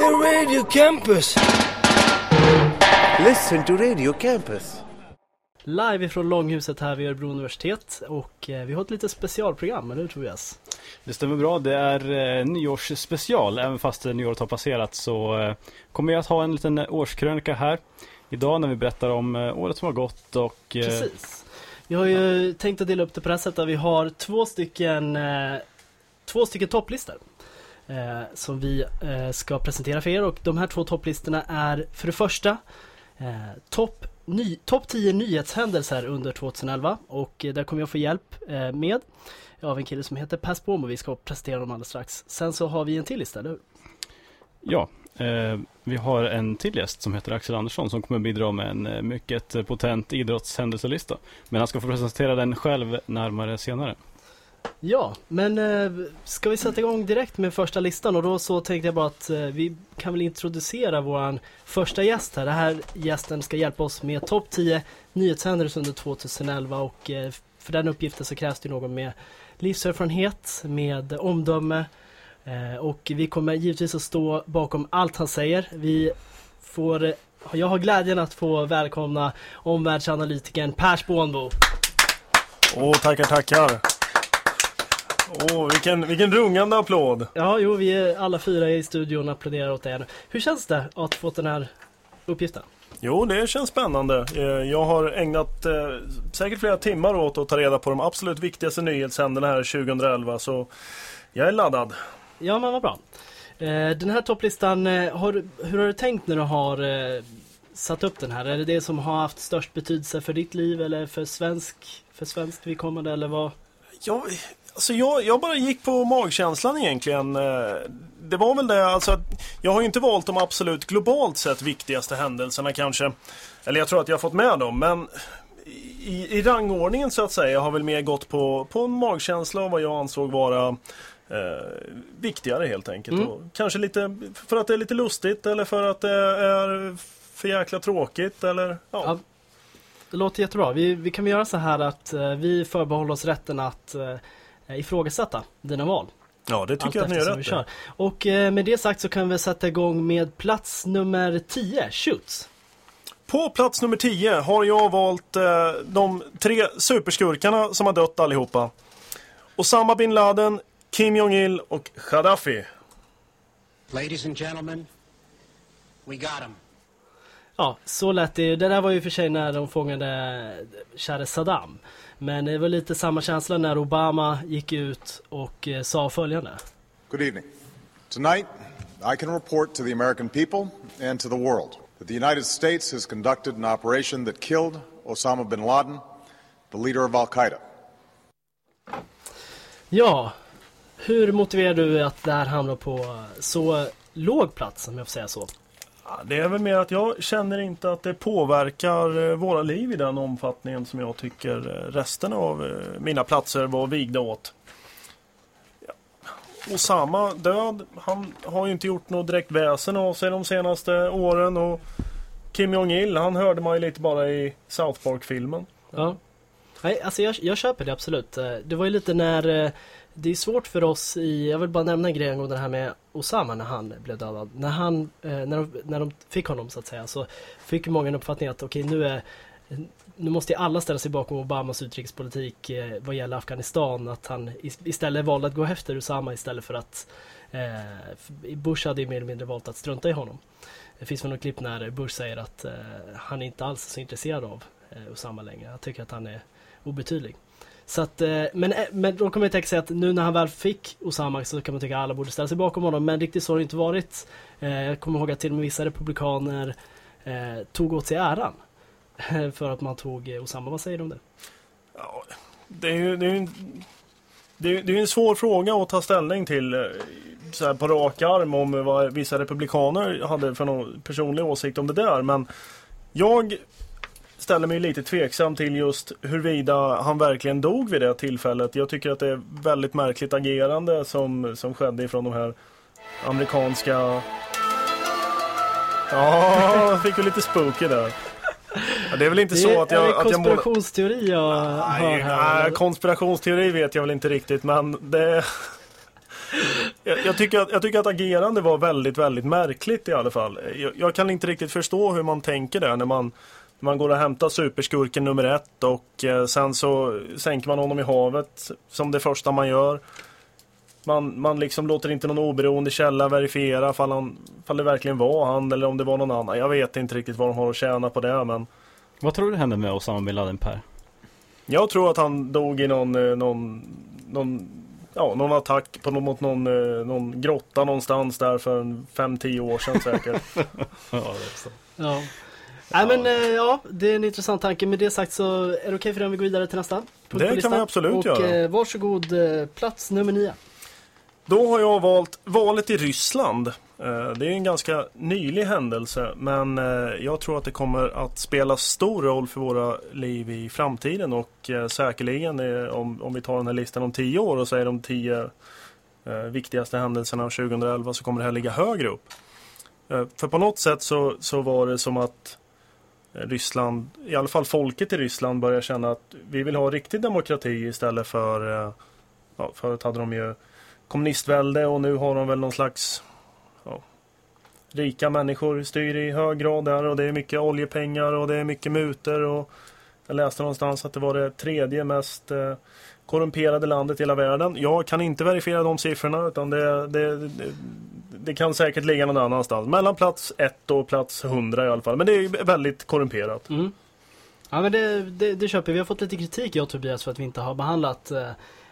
The Radio Campus. Listen to Radio Campus. Live ifrån Långhuset här vid Örebro universitet och eh, vi har ett litet specialprogram, eller hur Tobias? Det stämmer bra, det är eh, nyårsspecial. Även fast eh, nyåret har passerat så eh, kommer jag att ha en liten årskrönika här idag när vi berättar om eh, året som har gått och eh, Precis. Vi har ju tänkt att dela upp det på det här sättet. Vi har två stycken, eh, två stycken topplistor. Eh, som vi eh, ska presentera för er och de här två topplistorna är för det första eh, topp ny, top 10 nyhetshändelser under 2011 och eh, där kommer jag få hjälp eh, med av en kille som heter Pass Bom och vi ska presentera dem alldeles strax. Sen så har vi en till lista, eller hur? ja, eh, vi har en till gäst som heter Axel Andersson som kommer bidra med en eh, mycket potent idrottshändelselista. Men han ska få presentera den själv närmare senare. Ja, men eh, ska vi sätta igång direkt med första listan och då så tänkte jag bara att eh, vi kan väl introducera våran första gäst här. Den här gästen ska hjälpa oss med topp 10 nyhetshändelser under 2011 och eh, för den uppgiften så krävs det någon med livserfarenhet, med omdöme eh, och vi kommer givetvis att stå bakom allt han säger. Vi får, jag har glädjen att få välkomna omvärldsanalytikern Per Spånbo. Åh, tackar, tackar. Åh, vilken, vilken rungande applåd. Ja, jo, vi är alla fyra i studion och applåderar åt dig nu. Hur känns det att få den här uppgiften? Jo, det känns spännande. Eh, Jag har ägnat eh, säkert flera timmar åt att ta reda på de absolut viktigaste nyhetshändelserna här 2011, så jag är laddad. Ja, men vad bra. Eh, Den här topplistan, eh, har, hur har du tänkt när du har satt upp den här? Är det det som har haft störst betydelse för ditt liv eller för svensk, för svenskt vidkommande eller vad? Jag, alltså jag, jag bara gick på magkänslan egentligen. Eh, Det var väl det, alltså att jag har ju inte valt de absolut globalt sett viktigaste händelserna kanske. Eller jag tror att jag har fått med dem, men i, i rangordningen så att säga jag har väl mer gått på, på en magkänsla och vad jag ansåg vara eh, viktigare helt enkelt. Mm. Och kanske lite för att det är lite lustigt eller för att det är för jäkla tråkigt eller ja. Ja. Det låter jättebra. Vi, vi kan väl göra så här att eh, vi förbehåller oss rätten att eh, ifrågasätta dina val. Ja, det tycker jag att ni gör rätt kör. Och eh, med det sagt så kan vi sätta igång med plats nummer 10, Shoots. På plats nummer 10 har jag valt eh, de tre superskurkarna som har dött allihopa. Osama bin Laden, Kim Jong-Il och Gaddafi. Ladies and gentlemen, we got him. Ja, så lät det. Det där var ju för sig när de fångade käre Saddam. Men det var lite samma känsla när Obama gick ut och eh, sa följande. Good evening. Tonight, I can report to the American people and to the world that the United States has conducted an operation that killed Osama bin Laden, the leader of Al Qaeda. Ja, hur motiverar du att det här hamnar på så låg plats om jag får säga så? Det är väl mer att jag känner inte att det påverkar eh, våra liv i den omfattningen som jag tycker eh, resten av eh, mina platser var vigda åt. Och Osama död, han har ju inte gjort något direkt väsen av sig de senaste åren och Kim Jong-Il, han hörde man ju lite bara i South Park-filmen. Ja. Nej, alltså jag, jag köper det absolut. Det var ju lite när det är svårt för oss i, jag vill bara nämna en grej angående det här med Osama när han blev dödad. När han, eh, när de, när de fick honom så att säga så fick många en uppfattning att okej nu är nu måste ju alla ställa sig bakom Obamas utrikespolitik eh, vad gäller Afghanistan. Att han istället valde att gå efter Usama istället för att eh, Bush hade ju mer eller mindre valt att strunta i honom. Det finns väl något klipp när Bush säger att eh, han inte alls är så intresserad av eh, Usama längre. Han tycker att han är obetydlig. Så att, eh, men, eh, men då kommer jag tänka sig att nu när han väl fick Osama så kan man tycka att alla borde ställa sig bakom honom. Men riktigt så har det inte varit. Eh, jag kommer ihåg att till och med vissa republikaner tog åt sig äran. För att man tog Osama. Vad säger du om det? Ja, det är ju det är ju en, det är, det är ju en svår fråga att ta ställning till så här på rak arm om vad vissa republikaner hade för någon personlig åsikt om det där. Men jag ställer mig lite tveksam till just huruvida han verkligen dog vid det tillfället. Jag tycker att det är väldigt märkligt agerande som, som skedde ifrån de här amerikanska... Ja, jag fick ju lite spooky där. Ja, det är väl inte Det så är att jag... en Att jag målar... konspirationsteori jag hör Nej, här. nej, konspirationsteori vet jag väl inte riktigt men det... Jag, jag, tycker att, jag tycker att agerande var väldigt, väldigt märkligt i alla fall. Jag, jag kan inte riktigt förstå hur man tänker där när man man går och hämtar superskurken nummer ett och eh, sen så sänker man honom i havet som det första man gör. Man, man liksom låter inte någon oberoende källa verifiera fall, han, fall det verkligen var han eller om det var någon annan. Jag vet inte riktigt vad de har att tjäna på det men Vad tror du hände med Osama bin Laden Per? Jag tror att han dog i någon, eh, någon, någon, ja, någon attack på, mot någon, eh, någon grotta någonstans där för 5-10 år sedan säkert. Ja, det är så. Ja. Nej men eh, ja, det är en intressant tanke. Med det sagt så är det okej för dig om vi går vidare till nästa? punkt Det kan vi absolut och, göra. Eh, varsågod, eh, plats nummer nio. Då har jag valt valet i Ryssland. Eh, Det är en ganska nylig händelse men eh, jag tror att det kommer att spela stor roll för våra liv i framtiden och eh, säkerligen om, om vi tar den här listan om 10 år och säger de 10 eh, viktigaste händelserna av 2011 så kommer det här ligga högre upp. För på något sätt så, så var det som att Eh, Ryssland, i alla fall folket i Ryssland börjar känna att vi vill ha riktig demokrati istället för eh, ja, förut hade de ju kommunistvälde och nu har de väl någon slags ja, rika människor styr i hög grad där och det är mycket oljepengar och det är mycket mutor och jag läste någonstans att det var det tredje mest eh, korrumperade landet i hela världen. Jag kan inte verifiera de siffrorna utan det, det, det, det kan säkert ligga någon annanstans. Mellan plats 1 och plats 100 i alla fall. Men det är väldigt korrumperat. Mm. Ja men det, det, det köper vi. Vi har fått lite kritik jag och Tobias för att vi inte har behandlat eh,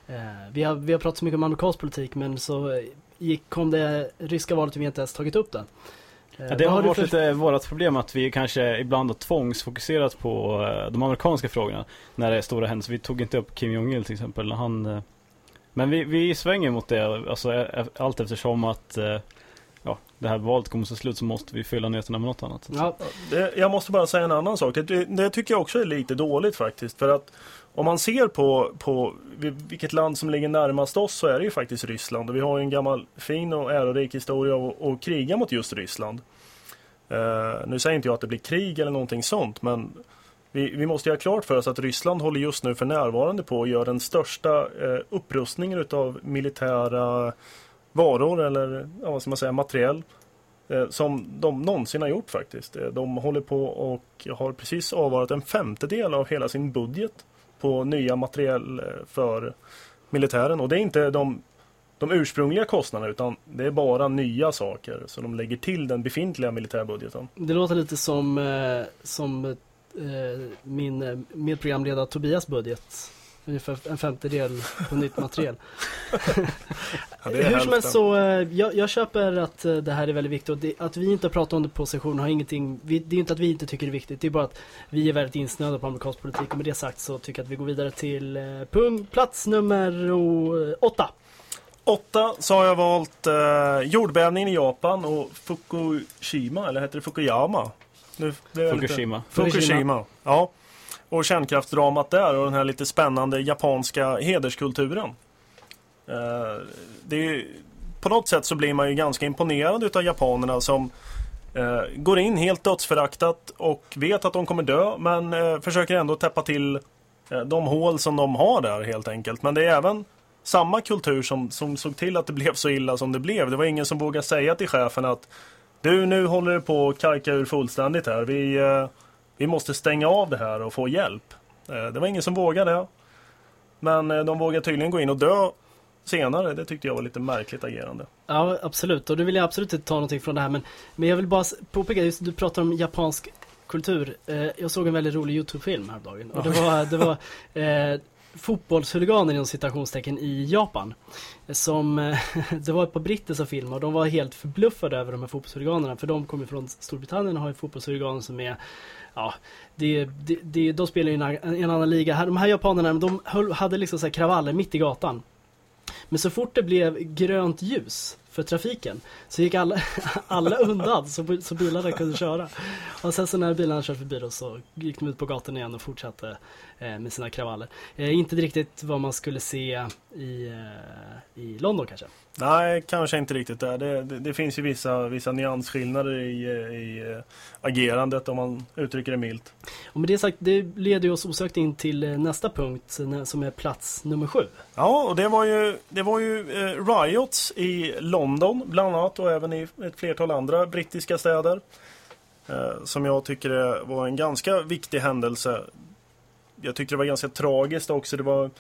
eh, vi, har, vi har pratat så mycket om amerikansk politik men så gick, kom det ryska valet och vi inte ens tagit upp det. Eh, Ja, det har du varit för- lite vårt problem att vi kanske ibland har tvångsfokuserat på eh, de amerikanska frågorna när det är stora händelser. Vi tog inte upp Kim Jong-Il till exempel. Han, men vi, vi svänger mot det, alltså allt eftersom att eh, det här valet kommer så slut så måste vi fylla nyheterna med något annat. Ja, Det, jag måste bara säga en annan sak. Det, det tycker jag också är lite dåligt faktiskt. För att om man ser på, på vil- vilket land som ligger närmast oss så är det ju faktiskt Ryssland. Och vi har ju en gammal fin och ärorik historia att att kriga mot just Ryssland. Eh, nu säger inte jag att det blir krig eller någonting sånt men vi, vi måste ju ha klart för oss att Ryssland håller just nu för närvarande på att göra den största eh, upprustningen utav militära varor eller ja, vad ska man säga, materiell eh, som de någonsin har gjort faktiskt. Eh, de håller på och har precis avvarat en femtedel av hela sin budget på nya materiell eh, för militären. Och det är inte de, de ursprungliga kostnaderna utan det är bara nya saker som de lägger till den befintliga militärbudgeten. det låter lite som, eh, som min medprogramledare Tobias budget. Ungefär en femtedel på nytt material. Ja, det är Hur som helst så, eh, jag, jag köper att eh, det här är väldigt viktigt och det, att vi inte pratar om det på sessionen har ingenting, vi, det är inte att vi inte tycker det är viktigt, det är bara att vi är väldigt insnöade på amerikansk politik och med det sagt så tycker jag att vi går vidare till eh, punkt, plats nummer åtta. Åtta så har jag valt eh, jordbävningen i Japan och Fukushima, eller heter det Fukuyama? Nu, det är lite- Fukushima. Fukushima. Ja. Och kärnkraftsdramat där och den här lite spännande japanska hederskulturen. Eh, det är, på något sätt så blir man ju ganska imponerad utav japanerna som eh, går in helt dödsföraktat och vet att de kommer dö men eh, försöker ändå täppa till eh, de hål som de har där helt enkelt. Men det är även samma kultur som, som såg till att det blev så illa som det blev. Det var ingen som vågade säga till chefen att du, nu håller du på att kajka ur fullständigt här. Vi, eh, vi måste stänga av det här och få hjälp. Eh, det var ingen som vågade. Men eh, de vågade tydligen gå in och dö senare. Det tyckte jag var lite märkligt agerande. Ja absolut och då vill jag absolut inte ta någonting från det här men, men jag vill bara påpeka, just du pratar om japansk kultur. Eh, jag såg en väldigt rolig Youtube-film häromdagen och det var, det var eh, fotbollshuliganer inom citationstecken i Japan. Som, det var ett par britter som filmade och de var helt förbluffade över de här fotbollshuliganerna för de kommer från Storbritannien och har ju fotbollshuliganer som är Ja, det, det, det, de spelar ju i en, en annan liga. De här japanerna, de höll, hade liksom så här kravaller mitt i gatan. Men så fort det blev grönt ljus för trafiken. Så gick alla, alla undan så, så bilarna kunde köra. Och sen så när bilarna körde förbi då så gick de ut på gatan igen och fortsatte med sina kravaller. Eh, inte riktigt vad man skulle se i, eh, i London kanske. Nej, kanske inte riktigt. Det, det, det finns ju vissa, vissa nyansskillnader i, i eh, agerandet om man uttrycker det milt. Och med det sagt, det leder oss osökt in till eh, nästa punkt eh, som är plats nummer sju. Ja, och det var ju, det var ju eh, riots i London bland annat och även i ett flertal andra brittiska städer. Eh, som jag tycker var en ganska viktig händelse. Jag tyckte det var ganska tragiskt också. Det, var,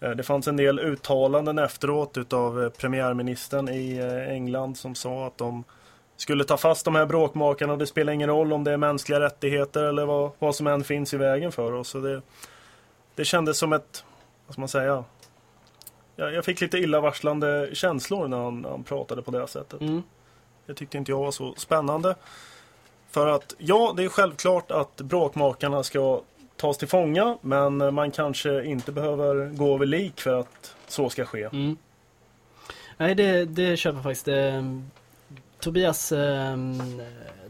eh, det fanns en del uttalanden efteråt utav eh, premiärministern i eh, England som sa att de skulle ta fast de här bråkmakarna. Det spelar ingen roll om det är mänskliga rättigheter eller vad, vad som än finns i vägen för oss. Så det, det kändes som ett, vad ska man säga, jag, jag fick lite illavarslande känslor när han, han pratade på det sättet. Mm. Det tyckte inte jag var så spännande. För att ja, det är självklart att bråkmakarna ska tas till fånga men man kanske inte behöver gå över lik för att så ska ske. Mm. Nej, det, det köper jag faktiskt. Eh, Tobias, eh,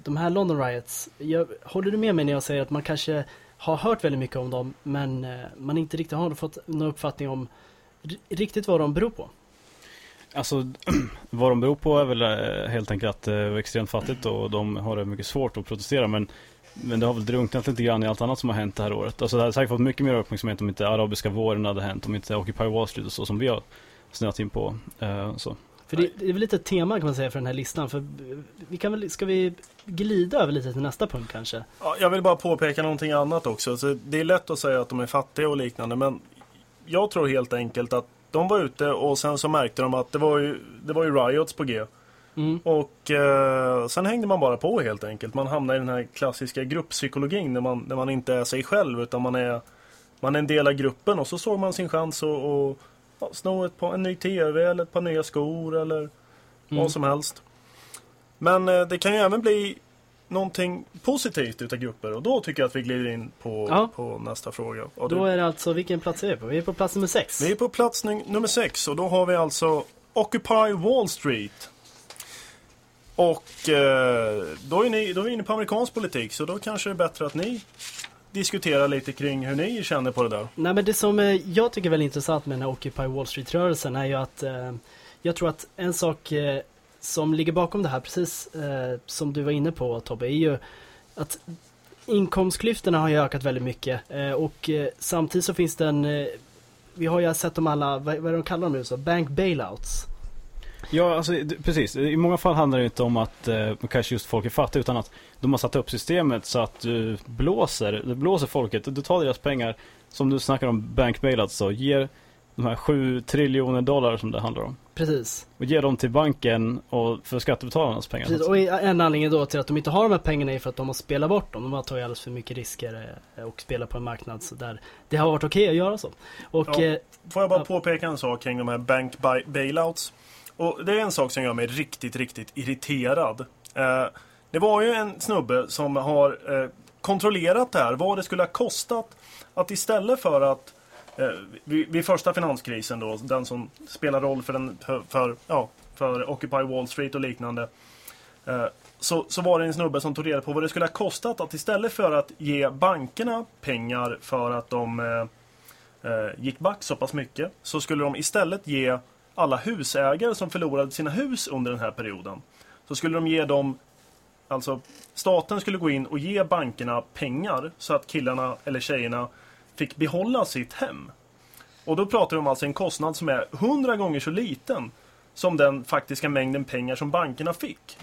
de här London Riots, jag, håller du med mig när jag säger att man kanske har hört väldigt mycket om dem men eh, man inte riktigt har fått någon uppfattning om riktigt vad de beror på? Alltså vad de beror på är väl eh, helt enkelt att det är extremt fattigt och de har det mycket svårt att protestera men men det har väl drunknat lite grann i allt annat som har hänt det här året. Alltså det hade säkert fått mycket mer uppmärksamhet om inte arabiska våren hade hänt, om inte Occupy Wall Street och så som vi har snöat in på. Eh, så. För det, det är väl lite ett tema kan man säga för den här listan. För vi kan väl, ska vi glida över lite till nästa punkt kanske? Ja, jag vill bara påpeka någonting annat också. Så det är lätt att säga att de är fattiga och liknande men jag tror helt enkelt att de var ute och sen så märkte de att det var ju, det var ju riots på G. Mm. Och eh, sen hängde man bara på helt enkelt. Man hamnar i den här klassiska grupppsykologin när man, när man inte är sig själv utan man är, man är en del av gruppen och så såg man sin chans att och, ja, sno ett par, en ny TV eller ett par nya skor eller Mm. vad som helst. Men eh, det kan ju även bli någonting positivt utav grupper och då tycker jag att vi glider in på, Ja. på nästa fråga. Och Då det, är det alltså, vilken plats är vi på? Vi är på plats nummer sex. vi är på plats num- nummer sex och då har vi alltså Occupy Wall Street. Och eh, då, är ni, då är vi inne på amerikansk politik så då kanske det är bättre att ni diskuterar lite kring hur ni känner på det där. Nej men det som eh, jag tycker är väldigt intressant med den här Occupy Wall Street-rörelsen är ju att eh, jag tror att en sak eh, som ligger bakom det här, precis eh, som du var inne på Tobbe, är ju att inkomstklyftorna har ju ökat väldigt mycket eh, och eh, samtidigt så finns det en eh, vi har ju sett de alla, vad, vad är de kallar dem nu så? Bank bailouts. Ja, alltså, precis. I många fall handlar det inte om att eh, kanske just folk är fattiga utan att de har satt upp systemet så att du blåser, det blåser folket. Du tar deras pengar, som du snackar om bank bailouts så, ger de här 7 triljoner dollar som det handlar om. Precis. Och ger dem till banken och för skattebetalarnas pengar. Precis, och en anledning då till att de inte har de här pengarna är för att de har spelat bort dem. De har tagit alldeles för mycket risker eh, och spelat på en marknad så där det har varit okej att göra så. Och Ja. eh, Får jag bara Ja. påpeka en sak kring de här bank bailouts. Och det är en sak som gör mig riktigt, riktigt irriterad. Eh, det var ju en snubbe som har eh, kontrollerat det här, vad det skulle ha kostat att istället för att eh, vid, vid första finanskrisen då, den som spelar roll för, den, för, för, ja, för Occupy Wall Street och liknande. Eh, så, så var det en snubbe som tog reda på vad det skulle ha kostat att istället för att ge bankerna pengar för att de eh, eh gick back så pass mycket så skulle de istället ge alla husägare som förlorade sina hus under den här perioden så skulle de ge dem Alltså staten skulle gå in och ge bankerna pengar så att killarna eller tjejerna fick behålla sitt hem. Och då pratar vi om alltså en kostnad som är hundra gånger så liten som den faktiska mängden pengar som bankerna fick.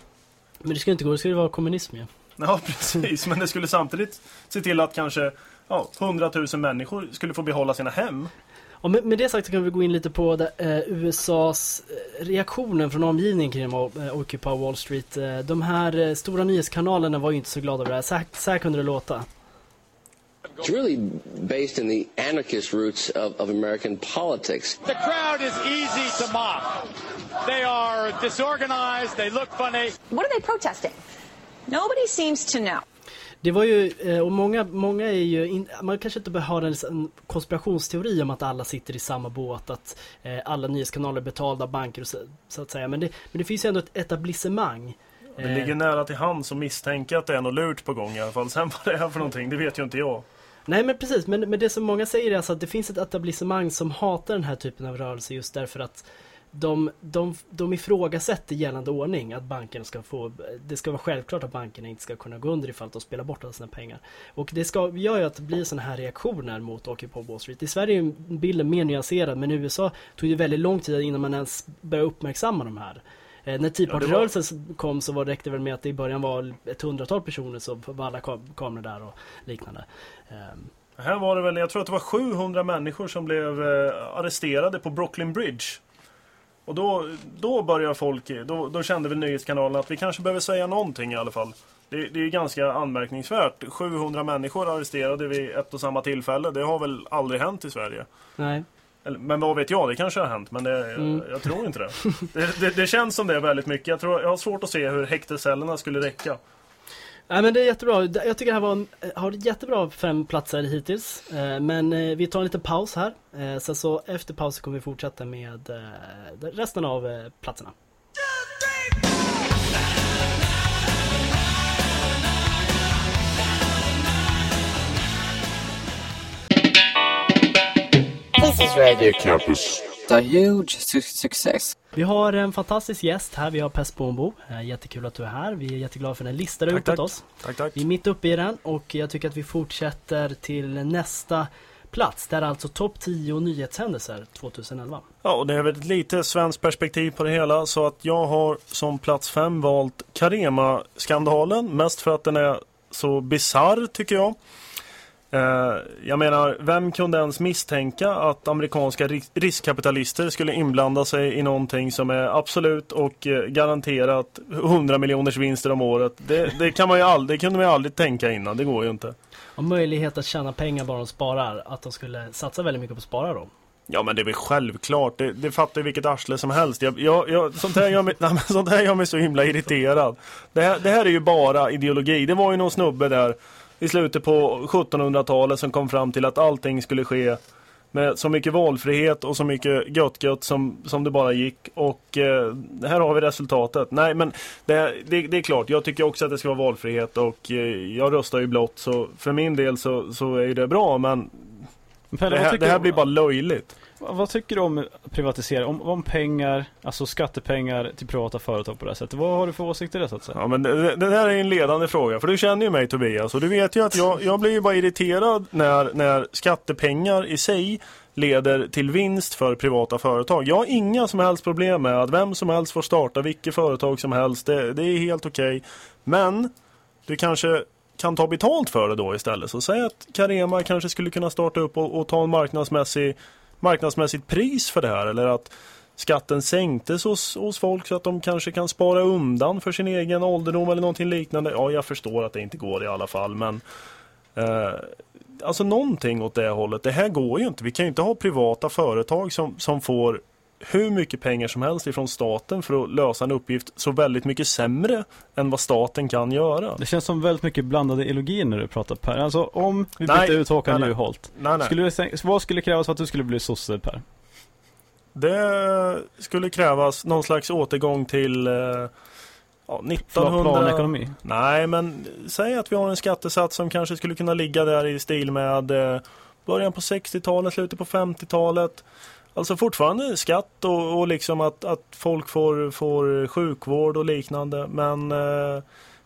men det ska inte gå, det ju vara kommunism ju. Ja, precis. Men det skulle samtidigt se till att kanske ja, 100 000 människor skulle få behålla sina hem. Och med, med det sagt så kan vi gå in lite på det, eh, USAs eh, reaktionen från omgivningen kring eh, Occupy Wall Street. Eh, de här eh, stora nyhetskanalerna var ju inte så glada över det här. Så här, så här kunde det låta. It's really based in the anarchist roots of, of American politics. The crowd is easy to mock. They are disorganized, they look funny. What are they protesting? Nobody seems to know. Det var ju, eh, och många, många är ju, in, man kanske inte behöver ha en, konspirationsteori om att alla sitter i samma båt, att eh, alla nyhetskanaler är betalda av banker och så, så att säga. Men det, men det finns ju ändå ett etablissemang. Det Eh, ligger nära till hands att misstänka att det är något lurt på gång i alla fall. Sen vad det är för någonting, det vet ju inte jag. Nej men precis, men, men det som många säger är alltså att det finns ett etablissemang som hatar den här typen av rörelse just därför att de, de, de ifrågasätter gällande ordning att bankerna ska få, det ska vara självklart att bankerna inte ska kunna gå under ifall de spelar bort alla sina pengar. Och det ska, gör ju att det blir sådana här reaktioner mot Occupy Wall Street. I Sverige är bilden mer nyanserad men i USA tog det väldigt lång tid innan man ens började uppmärksamma de här. Eh, när Tea Ja, var- kom så var det räckte väl med att det i början var ett hundratal personer som var alla kam- kameror där och liknande. Ehm, Här var det väl, jag tror att det var 700 människor som blev eh, arresterade på Brooklyn Bridge. Och då, då började folk, då, då kände väl nyhetskanalerna att vi kanske behöver säga någonting i alla fall. Det, det är ganska anmärkningsvärt. 700 människor arresterade vid ett och samma tillfälle. Det har väl aldrig hänt i Sverige. nej. Eller, men vad vet jag, det kanske har hänt. Men det, Mm. jag, jag tror inte det. det, det. Det känns som det väldigt mycket. Jag, tror, jag har svårt att se hur häktescellerna skulle räcka. Nej men det är jättebra. Jag tycker det här var en, eh, har jättebra fem platser hittills. Eh, men eh, vi tar en liten paus här. Sen så efter pausen kommer vi fortsätta med resten av platserna. This is Radio Campus. A huge su- success. Vi har en fantastisk gäst här. Vi har Pest Bombo. Eh, Jättekul att du är här. Vi är jätteglada för den lista du har gjort åt oss. Tack, tack. Vi är mitt uppe i den och jag tycker att vi fortsätter till nästa plats. Det är alltså topp 10 nyhetshändelser 2011. Ja, och det är väl ett lite svenskt perspektiv på det hela. Så att jag har som plats fem valt Carema-skandalen. Mest för att den är så bizarr tycker jag. Eh, jag menar, vem kunde ens misstänka att amerikanska ris- riskkapitalister skulle inblanda sig i någonting som är absolut och eh, garanterat 100 miljoners vinster om året? Det, det, kan man ju aldrig, det kunde man ju aldrig tänka innan, det går ju inte. Och möjlighet att tjäna pengar bara de sparar. Att de skulle satsa väldigt mycket på att spara då. Ja men det är väl självklart, det, det fattar ju vilket arsle som helst. Jag, jag, jag, sånt, här gör mig, nej, sånt här gör mig så himla irriterad. Det här, det här är ju bara ideologi. Det var ju någon snubbe där i slutet på 1700-talet som kom fram till att allting skulle ske med så mycket valfrihet och så mycket gött gött som, som det bara gick. Och eh, här har vi resultatet. Nej men det, det, det är klart, jag tycker också att det ska vara valfrihet och eh, jag röstar ju blått så för min del så, så är det bra men Pelle, det här, det här blir bara löjligt. Vad, tycker du om privatisering? Om, om pengar, alltså skattepengar till privata företag på det här sättet. Vad har du för åsikter i det så att säga? Ja men det, det där är en ledande fråga för du känner ju mig Tobias och du vet ju att jag, jag blir ju bara irriterad när, när skattepengar i sig leder till vinst för privata företag. Jag har inga som helst problem med att vem som helst får starta vilket företag som helst. Det, det är helt okej. Men du kanske kan ta betalt för det då istället. Så säg att Carema kanske skulle kunna starta upp och, och ta en marknadsmässig, marknadsmässigt pris för det här. Eller att skatten sänktes hos, hos folk så att de kanske kan spara undan för sin egen ålderdom eller någonting liknande. Ja, jag förstår att det inte går i alla fall, men eh, alltså någonting åt det hållet. Det här går ju inte. Vi kan ju inte ha privata företag som, som får hur mycket pengar som helst ifrån staten för att lösa en uppgift så väldigt mycket sämre än vad staten kan göra. Det känns som väldigt mycket blandade ideologier när du pratar Per. Alltså om vi Nej, bytte ut Håkan nej, nej. Juholt. Nej, nej. Skulle du, vad skulle krävas för att du skulle bli sosse Per? Det skulle krävas någon slags återgång till eh, ja, 1900... Planekonomi? Nej, men säg att vi har en skattesats som kanske skulle kunna ligga där i stil med eh, början på 60-talet, slutet på 50-talet. Alltså fortfarande skatt och, och liksom att, att folk får, får sjukvård och liknande. Men eh,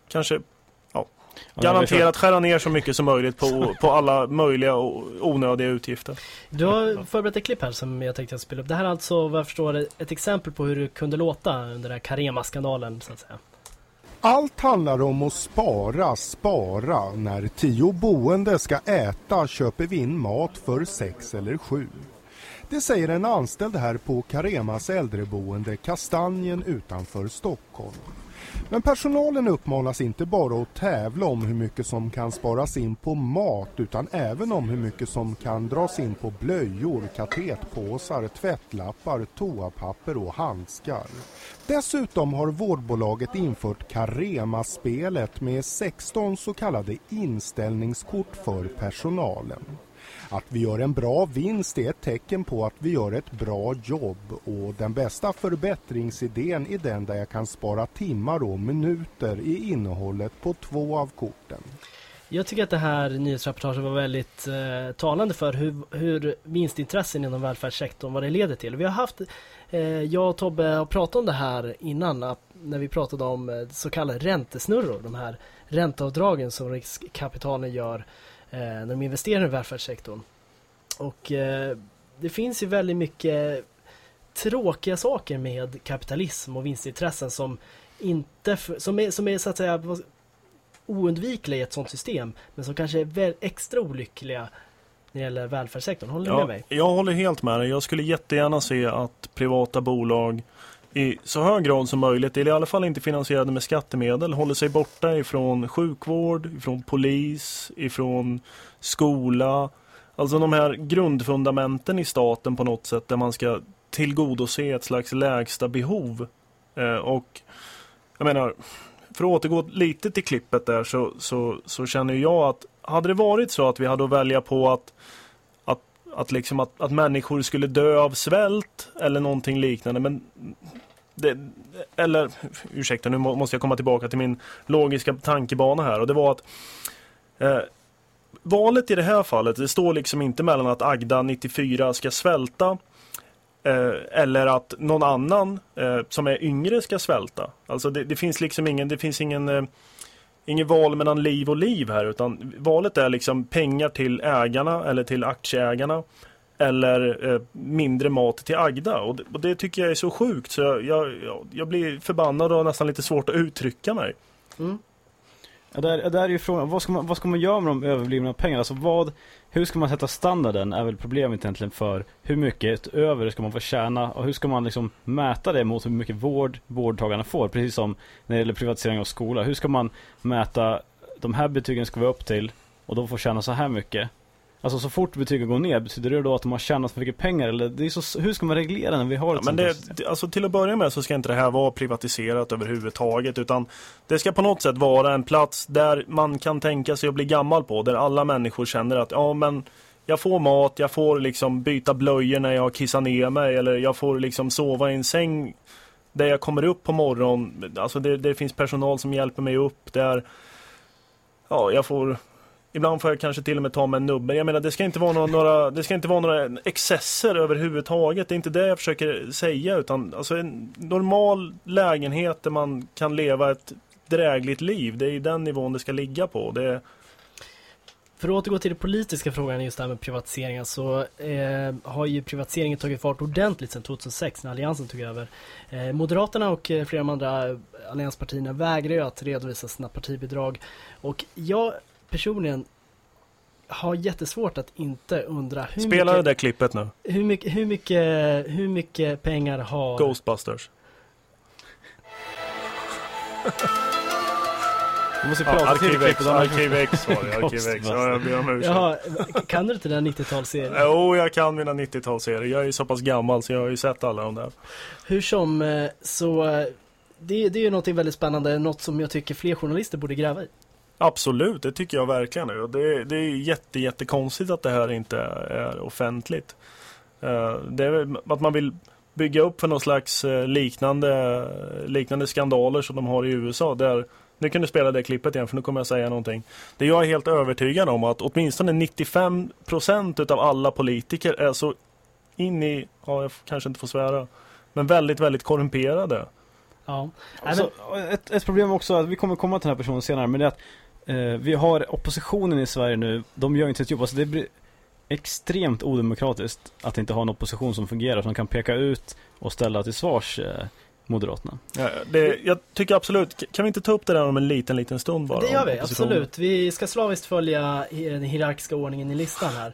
kanske ja, garanterat skära ner så mycket som möjligt på, på alla möjliga och onödiga utgifter. Du har förberett ett klipp här som jag tänkte jag spela upp. Det här är alltså vad jag förstår ett exempel på hur det kunde låta under den här Carema-skandalen så att säga. Allt handlar om att spara, spara. När tio boende ska äta köper vi in mat för sex eller sju. Det säger en anställd här på Karemas äldreboende Kastanjen utanför Stockholm. Men personalen uppmanas inte bara att tävla om hur mycket som kan sparas in på mat utan även om hur mycket som kan dras in på blöjor, katetpåsar, tvättlappar, toapapper och handskar. Dessutom har vårdbolaget infört Carema-spelet med 16 så kallade inställningskort för personalen. Att vi gör en bra vinst är ett tecken på att vi gör ett bra jobb och den bästa förbättringsidén är den där jag kan spara timmar och minuter i innehållet på två av korten. Jag tycker att det här nyhetsreportaget var väldigt eh, talande för hur, hur vinstintressen inom välfärdssektorn, vad det leder till. Vi har haft, eh, jag och Tobbe har pratat om det här innan, när vi pratade om eh, så kallade räntesnurror, de här ränteavdragen som riskkapitalen gör eh, när de investerar i välfärdssektorn. Och eh, det finns ju väldigt mycket tråkiga saker med kapitalism och vinstintressen som inte, som är, som är så att säga oundvikliga i ett sådant system men som kanske är väl extra olyckliga när det gäller välfärdssektorn. Håller du ja, med mig? Jag håller helt med dig. Jag skulle jättegärna se att privata bolag i så hög grad som möjligt, eller i alla fall inte finansierade med skattemedel, håller sig borta ifrån sjukvård, ifrån polis, ifrån skola. Alltså de här grundfundamenten i staten på något sätt där man ska tillgodose ett slags lägsta behov. Eh, och jag menar, för att återgå lite till klippet där så, så, så känner jag att hade det varit så att vi hade att välja på att att, liksom att, att människor skulle dö av svält eller någonting liknande men det, eller, ursäkta nu måste jag komma tillbaka till min logiska tankebana här och det var att eh, valet i det här fallet, det står liksom inte mellan att Agda 94 ska svälta eh, eller att någon annan eh, som är yngre ska svälta. Alltså det, det finns liksom ingen, det finns ingen eh, Inget val mellan liv och liv här utan valet är liksom pengar till ägarna eller till aktieägarna eller eh, mindre mat till Agda. Och det, och det, tycker jag är så sjukt så jag, jag, jag blir förbannad och nästan lite svårt att uttrycka mig. Mm. Ja, där, där är ju frågan, vad ska, man, vad ska man göra med de överblivna pengarna? Alltså vad, hur ska man sätta standarden är väl problemet egentligen för hur mycket utöver ska man få tjäna och hur ska man liksom mäta det mot hur mycket vård vårdtagarna får? Precis som när det gäller privatisering av skola. Hur ska man mäta de här betygen ska vi upp till och de får tjäna så här mycket? Alltså så fort betygen går ner, betyder det då att de har tjänat för mycket pengar? Eller det är så, hur ska man reglera när vi har ett ja, men det, Alltså till att börja med så ska inte det här vara privatiserat överhuvudtaget utan det ska på något sätt vara en plats där man kan tänka sig att bli gammal på. Där alla människor känner att ja men jag får mat, jag får liksom byta blöjor när jag kissar ner mig eller jag får liksom sova i en säng där jag kommer upp på morgonen. Alltså det, det finns personal som hjälper mig upp där. Ja, jag får Ibland får jag kanske till och med ta med en nubbe. Jag menar det ska inte vara några, några, det ska inte vara några excesser överhuvudtaget. Det är inte det jag försöker säga utan alltså en normal lägenhet där man kan leva ett drägligt liv. Det är den nivån det ska ligga på. Det, för att återgå till den politiska frågan just det här med privatiseringen så eh, har ju privatiseringen tagit fart ordentligt sedan 2006 när Alliansen tog över. Eh, Moderaterna och eh, flera av de andra allianspartierna vägrar ju att redovisa sina partibidrag och jag personligen har jättesvårt att inte undra hur Spela mycket, det där klippet nu. Hur mycket, hur mycket, hur mycket pengar har... Ghostbusters. Du måste prata ja, till X, Arkiv X var det, Arkiv X. Ja, jag ber om ursäkt. Jaha, kan du inte den 90-talsserien? Jo, jag kan mina 90-talsserier. Jag är ju så pass gammal så jag har ju sett alla de där. Hur som, eh, så det, det är ju något väldigt spännande, något som jag tycker fler journalister borde gräva i. Absolut, det tycker jag verkligen. Det, det är jätte, jättekonstigt att det här inte är offentligt. Eh, det är att man vill bygga upp för någon slags eh, liknande, liknande skandaler som de har i USA. Där, nu kan du spela det klippet igen för nu kommer jag säga någonting. Det jag är helt övertygad om att åtminstone 95% av alla politiker är så in i, ja jag kanske inte får svära, men väldigt, väldigt korrumperade. Ja. Alltså, ett, ett problem också, att vi kommer komma till den här personen senare, men det är att vi har oppositionen i Sverige nu, de gör inte sitt jobb. Alltså det blir extremt odemokratiskt att inte ha en opposition som fungerar, som kan peka ut och ställa till svars eh, Moderaterna. Ja, det, jag tycker absolut, kan vi inte ta upp det där om en liten, liten stund bara? Det gör vi, absolut. Vi ska slaviskt följa den hierarkiska ordningen i listan här.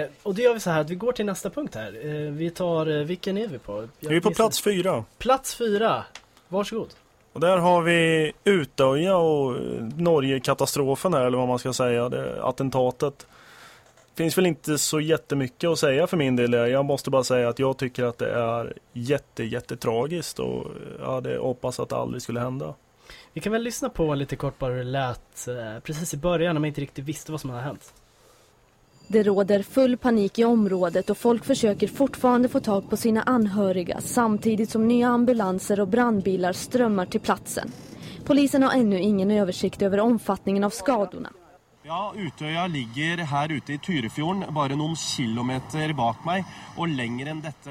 Eh, och då gör vi så här att vi går till nästa punkt här. Eh, vi tar, eh, vilken är vi på? Jag vi är på plats fyra. Plats fyra. Varsågod. Och där har vi Utöja och eh, Norge-katastrofen här, eller vad man ska säga, det, attentatet. Finns väl inte så jättemycket att säga för min del. Jag måste bara säga att jag tycker att det är jätte, jättetragiskt och eh, jag hade hoppats att det aldrig skulle hända. Vi kan väl lyssna på lite kort bara hur det lät eh, precis i början när man inte riktigt visste vad som hade hänt. Det råder full panik i området och folk försöker fortfarande få tag på sina anhöriga samtidigt som nya ambulanser och brandbilar strömmar till platsen. Polisen har ännu ingen översikt över omfattningen av skadorna. Ja, Utøya ligger här ute i Tyrifjorden, bara någon kilometer bak mig och längre än detta.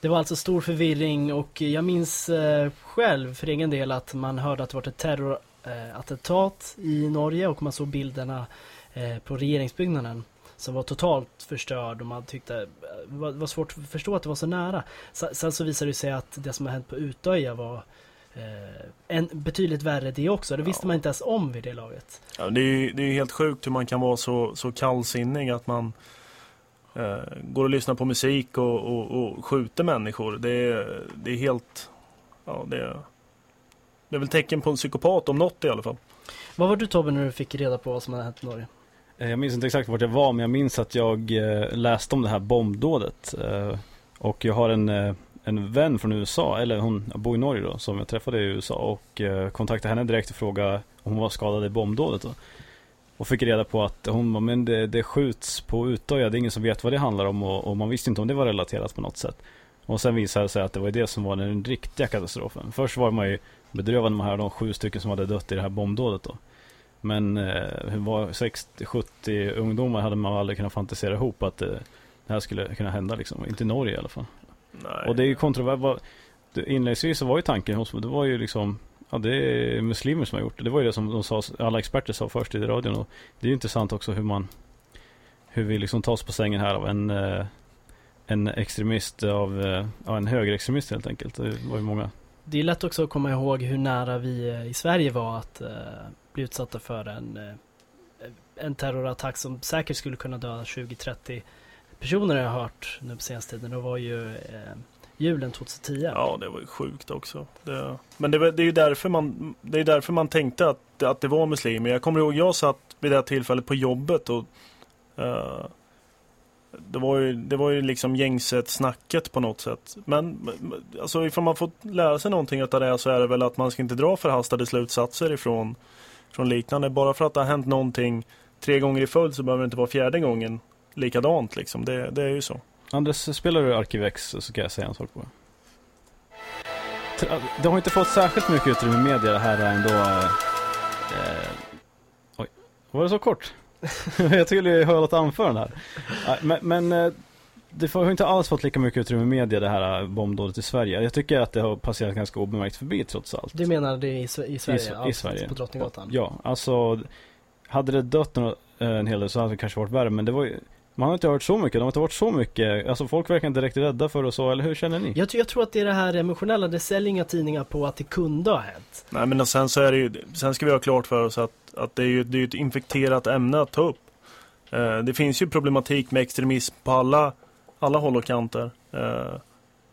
Det var alltså stor förvirring och jag minns eh, själv för egen del att man hörde att det var ett terrorattentat i Norge och man såg bilderna eh, på regeringsbyggnaden som var totalt förstörd och man tyckte det var, var svårt att förstå att det var så nära. Sen så visade det sig att det som har hänt på Utöja var eh, en, betydligt värre det också. Det visste ja. man inte ens om vid det laget. Ja, det, är, det är helt sjukt hur man kan vara så, så kallsinnig att man eh, går och lyssnar på musik och, och, och skjuter människor. Det är, det är helt... Ja, det är, det är väl tecken på en psykopat om något i alla fall. Vad var du Tobbe när du fick reda på vad som hade hänt i Norge? Eh, jag minns inte exakt vart jag var men jag minns att jag eh, läste om det här bombdådet. Eh, och jag har en, en vän från USA, eller hon bor i Norge då, som jag träffade i USA och kontaktade henne direkt och frågade om hon var skadad i bombdådet. Då. Och fick reda på att hon var, men det, det skjuts på Utöja, det är ingen som vet vad det handlar om och, och, man visste inte om det var relaterat på något sätt. Och sen visade det sig att det var det som var den riktiga katastrofen. Först var man ju bedrövad när man hörde de sju stycken som hade dött i det här bombdådet då. Men eh, var 60-70 ungdomar hade man aldrig kunnat fantisera ihop att eh, det här skulle kunna hända liksom. Inte i Norge i alla fall. Nej. Och det är ju kontroversiellt. Inledningsvis så var ju tanken hos mig, det var ju liksom Ja det är muslimer som har gjort det. Det var ju det som de sa, alla experter sa först i radion. Och det är ju intressant också hur man Hur vi liksom tas på sängen här av en eh, En extremist av, eh, ja, en högerextremist helt enkelt. Det var ju många Det är lätt också att komma ihåg hur nära vi eh, i Sverige var att bli utsatta för en, eh, en terrorattack som säkert skulle kunna döda 20-30 personer har jag hört nu på senaste tiden. Det var ju eh, julen 2010. Ja, det var ju sjukt också. Det, men det, det är ju därför man, det är därför man tänkte att, att det var muslimer. Jag kommer ihåg, jag satt vid det här tillfället på jobbet och eh, det var ju, det var ju liksom gängset snacket på något sätt. Men alltså ifall man får lära sig någonting av det så är det väl att man ska inte dra förhastade slutsatser ifrån från liknande. Bara för att det har hänt någonting tre gånger i följd så behöver det inte vara fjärde gången likadant liksom. Det, det är ju så. Anders, spelar du Arkivex så ska jag säga en sak på det. Det har inte fått särskilt mycket utrymme i media det här ändå. Eh, eh oj, var det så kort? jag tyckte jag höll ett anförande här. Men, men eh, det har inte alls fått lika mycket utrymme i media det här äh, bombdådet i Sverige. Jag tycker att det har passerat ganska obemärkt förbi trots allt. Du menar det i, i Sverige? I, i Sverige. På Drottninggatan? Ja, alltså hade det dött några, en hel del så hade det kanske varit värre. Men det var ju, man har inte hört så mycket, de har inte varit så mycket, alltså folk verkar inte direkt rädda för det och så, eller hur känner ni? Jag, jag tror att det är det här emotionella, det säljer inga tidningar på att det kunde ha hänt. Nej men sen så är det ju, sen ska vi ha klart för oss att, att det är ju det är ett infekterat ämne att ta upp. Eh, det finns ju problematik med extremism på alla alla håll och kanter. Eh,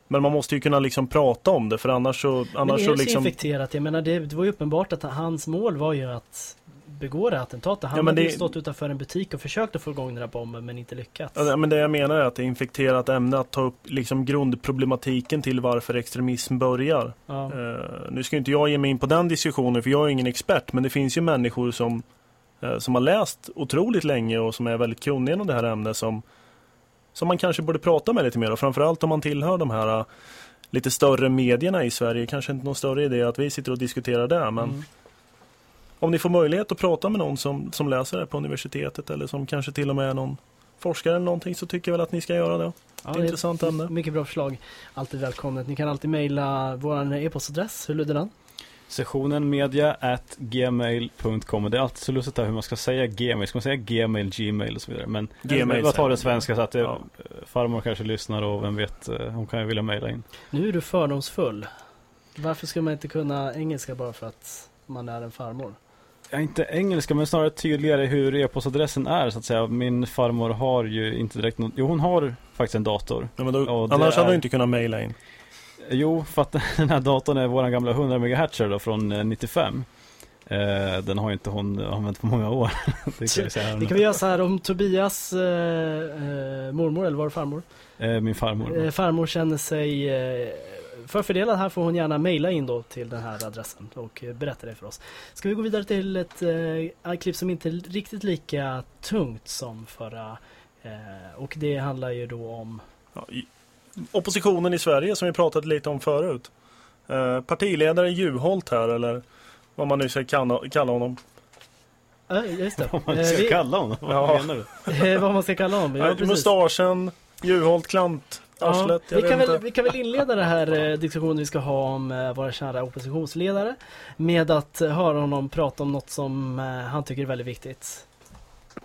men man måste ju kunna liksom prata om det för annars så... Annars men det är så liksom... infekterat. Jag menar det, det var ju uppenbart att hans mål var ju att begå det attentatet. Han ja, hade det... ju stått utanför en butik och försökt att få igång den här bomben men inte lyckats. Ja, men det jag menar är att det är infekterat ämne att ta upp liksom grundproblematiken till varför extremism börjar. Ja. Uh, nu ska inte jag ge mig in på den diskussionen för jag är ingen expert men det finns ju människor som, uh, som har läst otroligt länge och som är väldigt kunniga inom det här ämnet som som man kanske borde prata med lite mer och framförallt om man tillhör de här uh, lite större medierna i Sverige. Kanske inte någon större idé att vi sitter och diskuterar det men mm. om ni får möjlighet att prata med någon som, som läser det på universitetet eller som kanske till och med är någon forskare eller någonting så tycker jag väl att ni ska göra det. Ja, det är ett intressant ämne. Mycket bra förslag. Alltid välkommet. Ni kan alltid mejla vår e-postadress. Hur lyder den? Sessionen media at gmail.com Det är alltid så lustigt hur man ska säga gmail. Ska man säga gmail, gmail och så vidare. Men gmail jag tar det svenska så att det, ja. farmor kanske lyssnar och vem vet, eh, hon kan ju vilja mejla in. Nu är du fördomsfull. Varför ska man inte kunna engelska bara för att man är en farmor? Ja, inte engelska men snarare tydligare hur e-postadressen är så att säga. Min farmor har ju inte direkt någon, jo hon har faktiskt en dator. Ja, men då, annars är... hade du inte kunnat mejla in. Jo, för att den här datorn är våran gamla 100 MHz då från eh, 95. Eh, den har ju inte hon använt på många år. det kan vi säga Det kan vi göra så här om Tobias eh, eh, mormor, eller var det farmor? Eh, min farmor. Eh, farmor känner sig eh, förfördelad här får hon gärna mejla in då till den här adressen och eh, berätta det för oss. Ska vi gå vidare till ett eh, klipp som inte är riktigt lika tungt som förra eh, och det handlar ju då om Ja, oppositionen i Sverige som vi pratade lite om förut. Eh, partiledare Juholt här eller vad man nu ska kalla, kalla honom. Ja, just det. Vad man Eh, ska vi- kalla honom? Vad Ja. menar du? Eh, vad man ska kalla honom. Ja, Ja, precis. mustaschen, Juholt, klant, Ja, arslet. jag vi, kan väl, vi kan väl inleda den här eh, diskussionen vi ska ha om eh, våra kära oppositionsledare med att eh, höra honom prata om något som eh, han tycker är väldigt viktigt.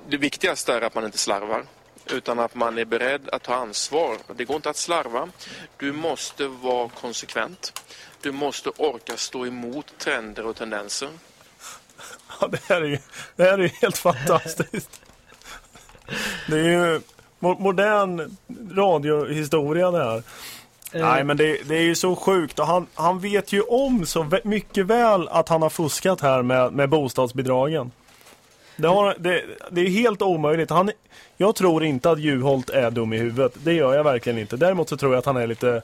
Det viktigaste är att man inte slarvar utan att man är beredd att ta ansvar. Det går inte att slarva. Du måste vara konsekvent. Du måste orka stå emot trender och tendenser. Ja, det här är ju, det här är ju helt fantastiskt. Det är ju mo- modern radiohistoria det här. Eh, Nej men det, det är ju så sjukt och han, han vet ju om så mycket väl att han har fuskat här med, med bostadsbidragen. Det, har, det, det är helt omöjligt. Han, jag tror inte att Juholt är dum i huvudet. Det gör jag verkligen inte. Däremot så tror jag att han är lite,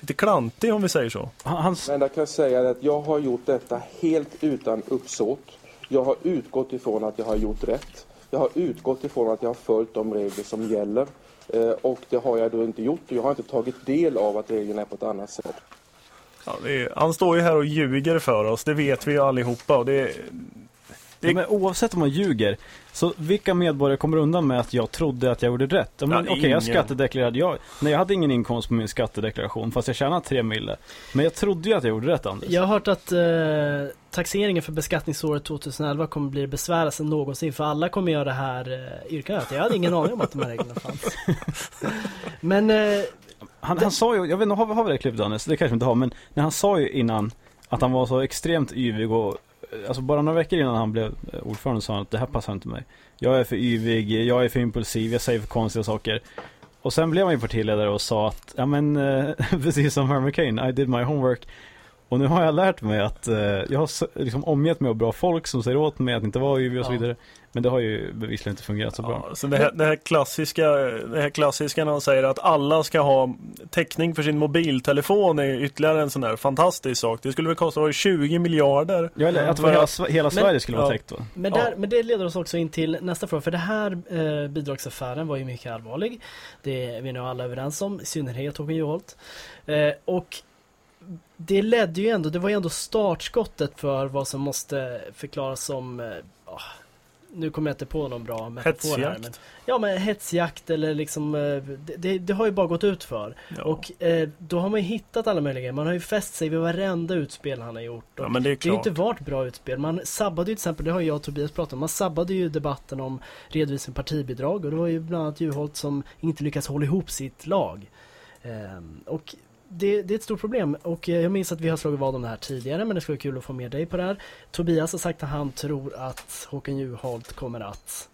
lite klantig om vi säger så. Hans... Men jag kan säga att jag har gjort detta helt utan uppsåt. Jag har utgått ifrån att jag har gjort rätt. Jag har utgått ifrån att jag har följt de regler som gäller. Eh, Och det har jag då inte gjort. Jag har inte tagit del av att reglerna är på ett annat sätt. Ja, det är, han står ju här och ljuger för oss. Det vet vi ju allihopa. Och det, Ja, men oavsett om man ljuger, så vilka medborgare kommer undan med att jag trodde att jag gjorde rätt? Ja, men, Ja, Okej, jag ingen. skattedeklarerade. Jag, nej, jag hade ingen inkomst på min skattedeklaration, fast jag tjänade tre mille. Men jag trodde ju att jag gjorde rätt, Anders. Jag har hört att eh, taxeringen för beskattningsåret 2011 kommer bli besvärligast än någonsin för alla kommer göra det här eh, yrkandet. Jag hade ingen aning om att de här reglerna fanns. Men eh, Han, han sa ju, jag vet inte, har vi, har vi det klippet Anders? Det kanske vi inte har, men när han sa ju innan att han var så extremt yvig och Alltså bara några veckor innan han blev eh, ordförande sa han att det här passar inte mig. Jag är för yvig, jag är för impulsiv, jag säger för konstiga saker. Och sen blev han ju partiledare och sa att, ja men eh, precis som Herman Cain, I did my homework. Och nu har jag lärt mig att eh, jag har liksom omgett mig av bra folk som säger åt mig att inte vara yvig och så Ja. Men det har ju bevisligen inte fungerat så bra. Så det här, det, här klassiska, det här klassiska när han säger att alla ska ha täckning för sin mobiltelefon är ytterligare en sån där fantastisk sak. Det skulle väl kosta var det 20 miljarder. Ja, eller att hela, hela Men- Sverige skulle vara Ja. täckt va? Men, där, men det leder oss också in till nästa fråga, för det här eh, bidragsaffären var ju mycket allvarlig. Det är vi nog alla överens om, i synnerhet Håkan Juholt. Eh, och det ledde ju ändå, det var ju ändå startskottet för vad som måste förklaras som eh, ah, nu kommer jag inte på någon bra metafor här. Men, ja men hetsjakt eller liksom eh, det, det, det har ju bara gått ut för. Ja. Och eh, då har man ju hittat alla möjliga. Man har ju fäst sig vid varenda utspel han har gjort. Ja, det är det har ju inte varit bra utspel. Man sabbade ju till exempel, det har jag och Tobias pratat om, man sabbade ju debatten om redovisning av partibidrag och det var ju bland annat Juholt som inte lyckas hålla ihop sitt lag. Ehm, och det, det är ett stort problem och jag minns att vi har slagit vad om det här tidigare men det skulle vara kul att få med dig på det här. Tobias har sagt att han tror att Håkan Juholt kommer att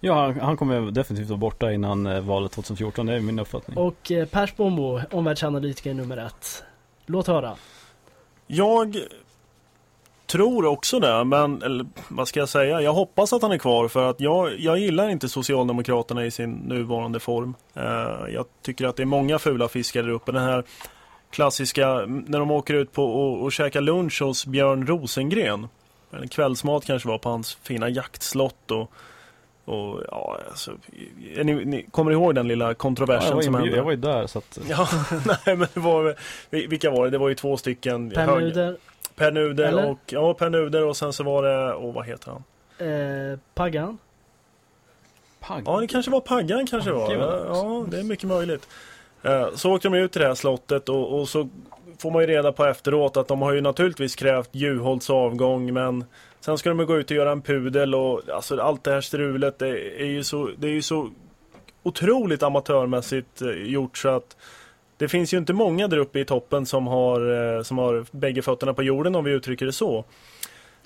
Ja, han, han kommer definitivt vara borta innan eh, valet 2014, det är min uppfattning. och eh, Pers Bombo, omvärldsanalytiker nummer ett. Låt höra. Jag tror också det, men eller, vad ska jag säga? Jag hoppas att han är kvar för att jag, jag gillar inte Socialdemokraterna i sin nuvarande form. Eh, jag tycker att det är många fula fiskar där uppe. Den här klassiska, när de åker ut på och, och käkar lunch hos Björn Rosengren. Eller kvällsmat kanske var på hans fina jaktslott och och ja, alltså, är ni, ni, kommer ni ihåg den lilla Ja, kontroversen var som hände? jag var ju där så att... Ja, nej men det var Vilka var det? Det var ju två stycken Per höger- Per Nuder Eller? och, ja Per Nuder och sen så var det, och vad heter han? eh, Paggan. Ja det kanske var Paggan kanske var. Ja, det är mycket möjligt. Eh, Så åkte de ut till det här slottet och, och så får man ju reda på efteråt att de har ju naturligtvis krävt Juholts avgång men sen ska de gå ut och göra en pudel och alltså allt det här strulet det är ju så, det är ju så otroligt amatörmässigt eh, gjort så att det finns ju inte många där uppe i toppen som har, eh, som har bägge fötterna på jorden om vi uttrycker det så.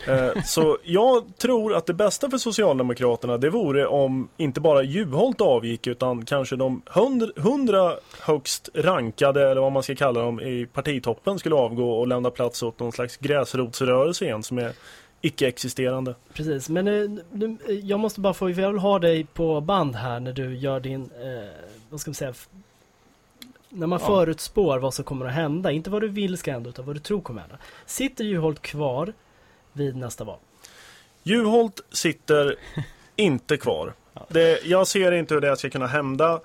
Eh, så jag tror att det bästa för Socialdemokraterna det vore om inte bara Juholt avgick utan kanske de hundra, hundra högst rankade eller vad man ska kalla dem i partitoppen skulle avgå och lämna plats åt någon slags gräsrotsrörelse igen som är icke-existerande. Precis, men eh, nu, jag måste bara få, jag vill ha dig på band här när du gör din, eh, vad ska man säga, när man Ja. förutspår vad som kommer att hända, inte vad du vill ska hända utan vad du tror kommer att hända. Sitter Juholt kvar vid nästa val? Juholt sitter inte kvar. Det, jag ser inte hur det ska kunna hända.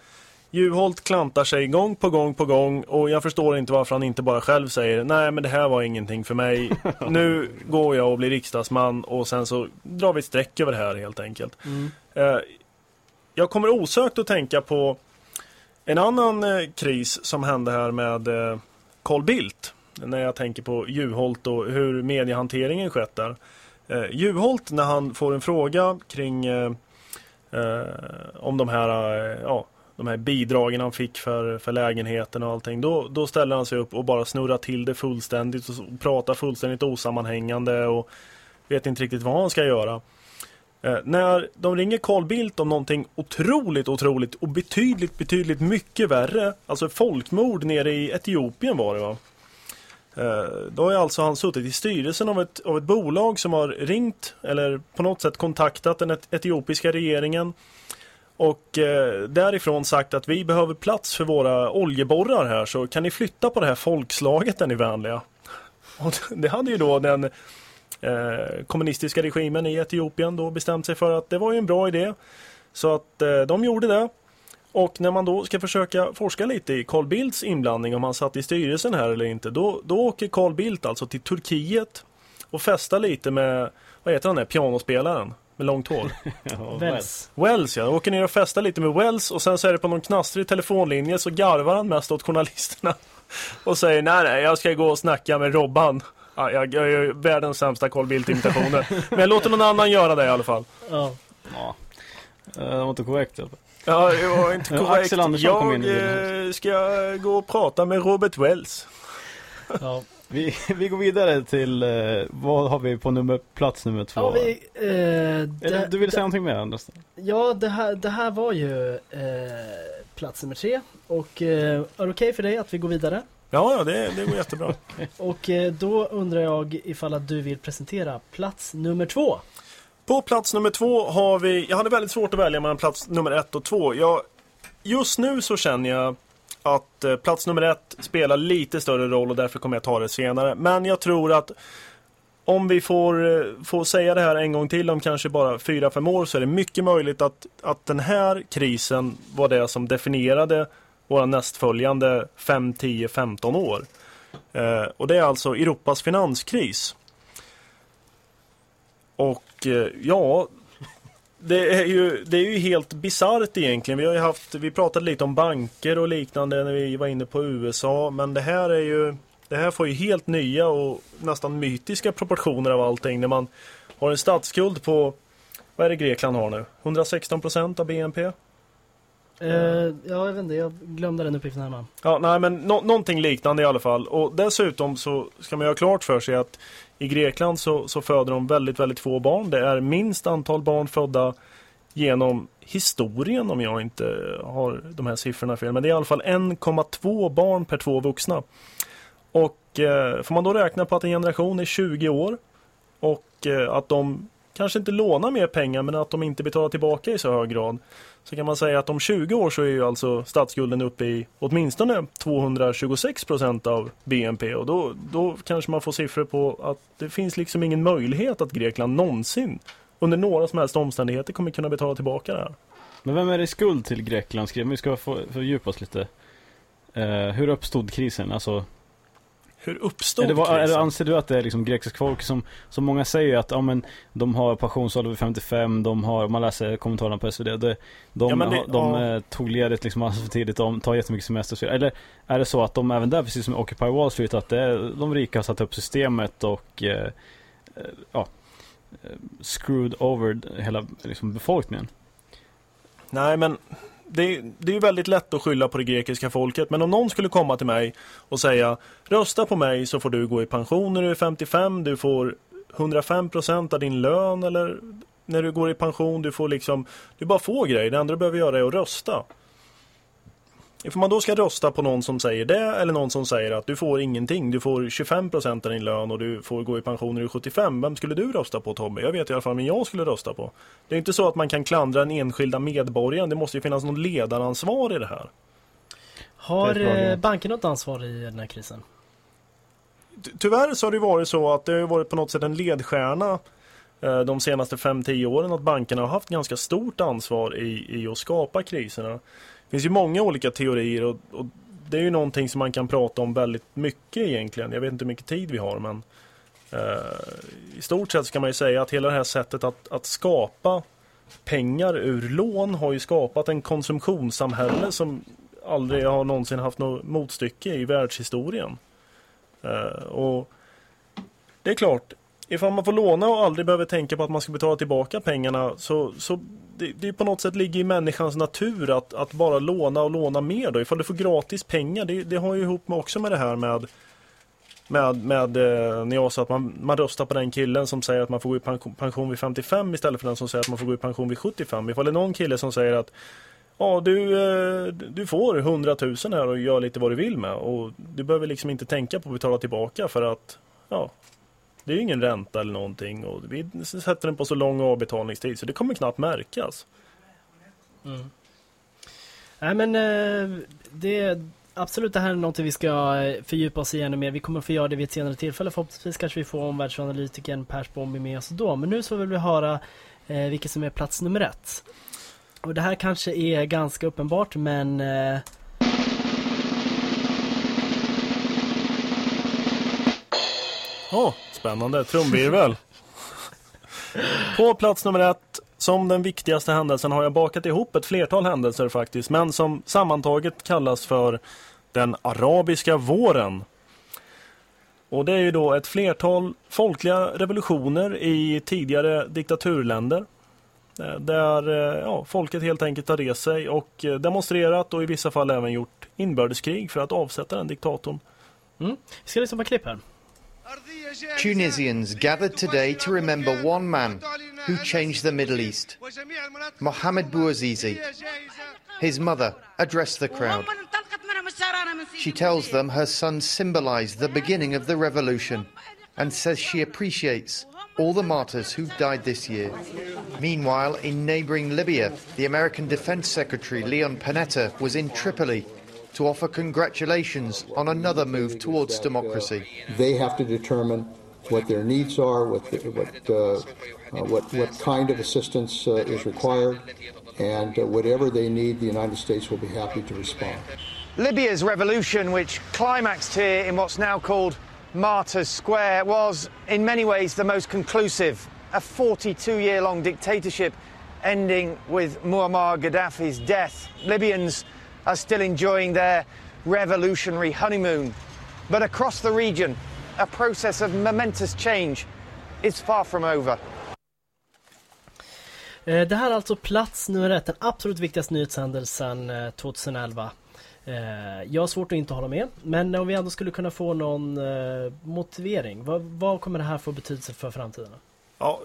Juholt klantar sig gång på gång på gång och jag förstår inte varför han inte bara själv säger nej men det här var ingenting för mig. Nu går jag och blir riksdagsman och sen så drar vi ett streck över det här helt enkelt. Mm. Eh, jag kommer osökt att tänka på en annan eh, kris som hände här med eh, Carl Bildt. När jag tänker på Juholt och hur mediehanteringen skett där. Eh, Juholt när han får en fråga kring eh, eh, om de här, eh, ja, de här bidragen han fick för, för lägenheten och allting. Då, då ställer han sig upp och bara snurrar till det fullständigt och pratar fullständigt osammanhängande och vet inte riktigt vad han ska göra. Eh, när de ringer Carl Bildt om någonting otroligt, otroligt och betydligt, betydligt mycket värre. Alltså folkmord nere i Etiopien var det va? Eh, Då har alltså han suttit i styrelsen av ett, av ett bolag som har ringt eller på något sätt kontaktat den et- etiopiska regeringen och eh, därifrån sagt att vi behöver plats för våra oljeborrar här så kan ni flytta på det här folkslaget är ni vänliga. Och det hade ju då den eh, kommunistiska regimen i Etiopien då bestämt sig för att det var ju en bra idé. Så att eh, de gjorde det. Och när man då ska försöka forska lite i Carl Bildts inblandning om han satt i styrelsen här eller inte. Då, då åker Carl Bildt alltså till Turkiet och festar lite med, vad heter han där, pianospelaren med långt hår? Wells. Wells ja, åker ner och festar lite med Wells och sen så är det på någon knastrig telefonlinje så garvar han mest åt journalisterna. Och säger nej nej jag ska gå och snacka med Robban. Ja, jag, är världens sämsta Carl Bildt-imitationer. Men jag låter någon annan göra det i alla fall. Ja. Ja. Eh, Det var inte korrekt i alla fall. Ja, det var inte Ja, korrekt. Axel Andersson kom jag in i bilden. eh, ska gå och prata med Robert Wells. Ja. Vi, vi går vidare till, eh, vad har vi på nummer, plats nummer två? Ja, vi, eh, Eller, det- du vill det- säga någonting mer Anders? Ja, det här, det här var ju eh, plats nummer tre. Och eh, är det okej för dig att vi går vidare? Ja, ja det, det går jättebra. Och eh, då undrar jag ifall att du vill presentera plats nummer två. På plats nummer två har vi, jag hade väldigt svårt att välja mellan plats nummer ett och två. Jag, just nu så känner jag att eh, plats nummer ett spelar lite större roll och därför kommer jag ta det senare. Men jag tror att om vi får, eh, får säga det här en gång till om kanske bara fyra fem år så är det mycket möjligt att, att den här krisen var det som definierade våra nästföljande 5, 10, 15 år. Eh, och det är alltså Europas finanskris. Och eh, ja, det är ju, det är ju helt bisarrt egentligen. Vi har ju haft, vi pratade lite om banker och liknande när vi var inne på USA. Men det här är ju, det här får ju helt nya och nästan mytiska proportioner av allting. När man har en statsskuld på, vad är det Grekland har nu? 116 procent av BNP? Uh, ja, jag vet inte, jag glömde den uppgiften här man. Ja, nej men no någonting liknande i alla fall. Och dessutom så ska man ju ha klart för sig att i Grekland så, så föder de väldigt, väldigt få barn. Det är minst antal barn födda genom historien om jag inte har de här siffrorna fel. Men det är i alla fall 1,2 barn per två vuxna. Och eh, får man då räkna på att en generation är 20 år och eh, att de kanske inte lånar mer pengar men att de inte betalar tillbaka i så hög grad. Så kan man säga att om 20 år så är ju alltså statsskulden uppe i åtminstone 226 procent av BNP och då, då kanske man får siffror på att det finns liksom ingen möjlighet att Grekland någonsin under några som helst omständigheter kommer kunna betala tillbaka det här. Men vem är i skuld till Grekland? Skrev vi ska få fördjupa oss lite. Eh, hur uppstod krisen? Alltså, hur uppstod det, krisen? anser du att det är liksom grekisk folk som, som många säger att ja, men, de har pensionsålder vid 55, de har, man läser kommentarerna på SvD, de, de, Ja, det- de ja. eh, tog ledigt liksom alldeles för tidigt, de tar jättemycket semester så. Eller är det så att de även där, precis som Occupy Wall Street, att det är, de rika har satt upp systemet och eh, eh, ja, screwed over hela liksom, befolkningen? Nej, men det, det är ju väldigt lätt att skylla på det grekiska folket. Men om någon skulle komma till mig och säga rösta på mig så får du gå i pension när du är 55, du får 105 procent av din lön eller när du går i pension, du får liksom, du bara får grejer. Det enda du behöver göra är att rösta. Ifall man då ska rösta på någon som säger det eller någon som säger att du får ingenting, du får 25% av din lön och du får gå i pension när du är 75. Vem skulle du rösta på Tobbe? Jag vet i alla fall vem jag skulle rösta på. Det är inte så att man kan klandra den enskilda medborgaren. Det måste ju finnas någon ledaransvar i det här. Har eh, banken något ansvar i den här krisen? Tyvärr så har det varit så att det har varit på något sätt en ledstjärna eh, de senaste 5-10 åren att bankerna har haft ganska stort ansvar i, i att skapa kriserna. Det finns ju många olika teorier och, och, det är ju någonting som man kan prata om väldigt mycket egentligen. Jag vet inte hur mycket tid vi har men eh, i stort sett ska man ju säga att hela det här sättet att, att skapa pengar ur lån har ju skapat en konsumtionssamhälle som aldrig har någonsin haft något motstycke i världshistorien. Eh, och det är klart, ifall man får låna och aldrig behöver tänka på att man ska betala tillbaka pengarna så, så det, det på något sätt ligger i människans natur att, att bara låna och låna mer då. Ifall du får gratis pengar, det, det har ju ihop med också med det här med med, med eh, när jag sa att man, man röstar på den killen som säger att man får gå i pension, pension vid 55 istället för den som säger att man får gå i pension vid 75. Ifall det är någon kille som säger att Ja, du, eh, du får 100 000 här och gör lite vad du vill med. Och du behöver liksom inte tänka på att betala tillbaka för att ja, det är ju ingen ränta eller någonting. Och vi sätter den på så lång avbetalningstid så det kommer knappt märkas. Mm. Nej men eh, det absolut det här är någonting vi ska eh, fördjupa oss i ännu mer. Vi kommer få göra det vid ett senare tillfälle. Förhoppningsvis kanske vi får omvärldsanalytikern Pers Bombi med oss då. Men nu så vill vi höra eh, vilket som är plats nummer ett. Och det här kanske är ganska uppenbart men eh... oh, spännande. Trumvirvel. På plats nummer ett, som den viktigaste händelsen, har jag bakat ihop ett flertal händelser faktiskt, men som sammantaget kallas för den arabiska våren. Och det är ju då ett flertal folkliga revolutioner i tidigare diktaturländer eh, där eh, ja, folket helt enkelt har rest sig och eh, demonstrerat och i vissa fall även gjort inbördeskrig för att avsätta den diktatorn. Mm. Vi ska lyssna på klipp här. Tunisians gathered today to remember one man who changed the Middle East, Mohamed Bouazizi. His mother addressed the crowd. She tells them her son symbolized the beginning of the revolution and says she appreciates all the martyrs who've died this year. Meanwhile, in neighbouring Libya, the American Defence Secretary Leon Panetta was in Tripoli to offer congratulations on another move towards democracy. They have to determine what their needs are, what, the, what, uh, uh, what, what kind of assistance uh, is required, and uh, whatever they need, the United States will be happy to respond. Libya's revolution, which climaxed here in what's now called Martyrs Square was in many ways the most conclusive. A 42 year long dictatorship ending with Muammar Gaddafi's death. Libyans are still enjoying their revolutionary honeymoon. But across the region, a process of momentous change is far from over. Eh, det här är alltså plats nummer ett, den absolut viktigaste nyhetshändelsen 2011. Eh, jag har svårt att inte hålla med, men om vi ändå skulle kunna få någon eh, motivering. Vad, vad, kommer det här få betydelse för framtiden? Ja,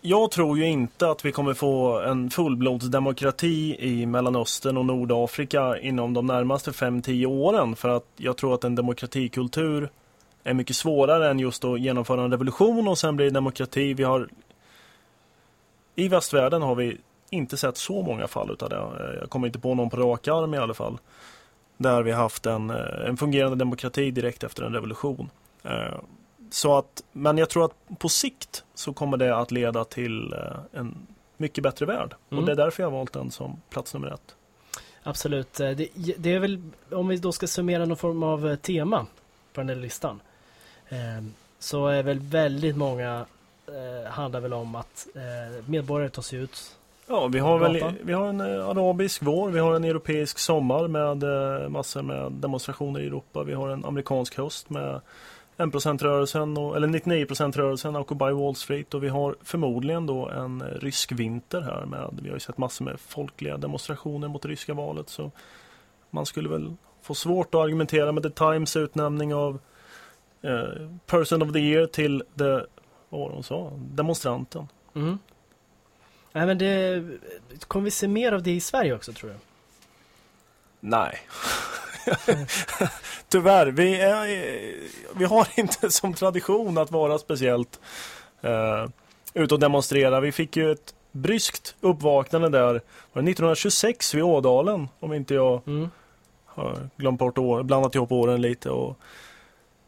jag tror ju inte att vi kommer få en fullblodsdemokrati i Mellanöstern och Nordafrika inom de närmaste 5-10 åren. För att jag tror att en demokratikultur är mycket svårare än just att genomföra en revolution och sen blir det demokrati. Vi har I västvärlden har vi inte sett så många fall utav det. Jag kommer inte på någon på rak arm i alla fall där vi haft en, en fungerande demokrati direkt efter en revolution. Eh, Eh, så att, men jag tror att på sikt så kommer det att leda till eh, en mycket bättre värld. Mm. Och det är därför jag har valt den som plats nummer ett. Absolut. Det, det, är väl, om vi då ska summera någon form av tema på den här listan. Så är väl väldigt många handlar väl om att medborgare tar sig ut Ja, vi har, väl, vi har en eh, arabisk vår, vi har en europeisk sommar med eh, massor med demonstrationer i Europa. Vi har en amerikansk höst med 1%-rörelsen, eller 99%-rörelsen, Occupy Wall Street och vi har förmodligen då en eh, rysk vinter här med, vi har ju sett massor med folkliga demonstrationer mot det ryska valet så man skulle väl få svårt att argumentera med The Times utnämning av eh, Person of the Year till the vad hon sa? Demonstranten. Mm. Nej men det, kommer vi se mer av det i Sverige också tror du? Nej. Tyvärr, vi, är, vi har inte som tradition att vara speciellt eh, ute och demonstrera. Vi fick ju ett bryskt uppvaknande där var det 1926 vid Ådalen om inte jag mm. har glömt bort år, blandat ihop åren lite. Och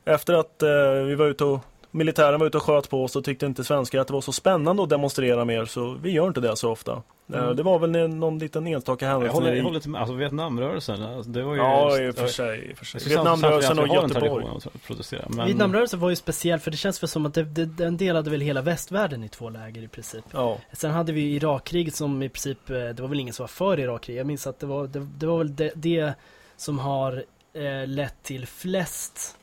efter att eh, vi var ute och militären var ute och sköt på oss så tyckte inte svenskar att det var så spännande att demonstrera mer så vi gör inte det så ofta. Eh, Mm. Det var väl någon liten enstaka händelse. Jag håller, jag håller med, alltså Vietnamrörelsen, alltså, det var ju... Ja, i och för sig, för sig. Vietnamrörelsen och Göteborg. protestera, men... Vietnamrörelsen var ju speciell för det känns väl som att det, det, den delade väl hela västvärlden i två läger i princip. Ja. Sen hade vi ju Irakkriget som i princip, eh, det var väl ingen som var för Irakkriget. Jag minns att det var, det, det var väl det, det som har eh, lett till flest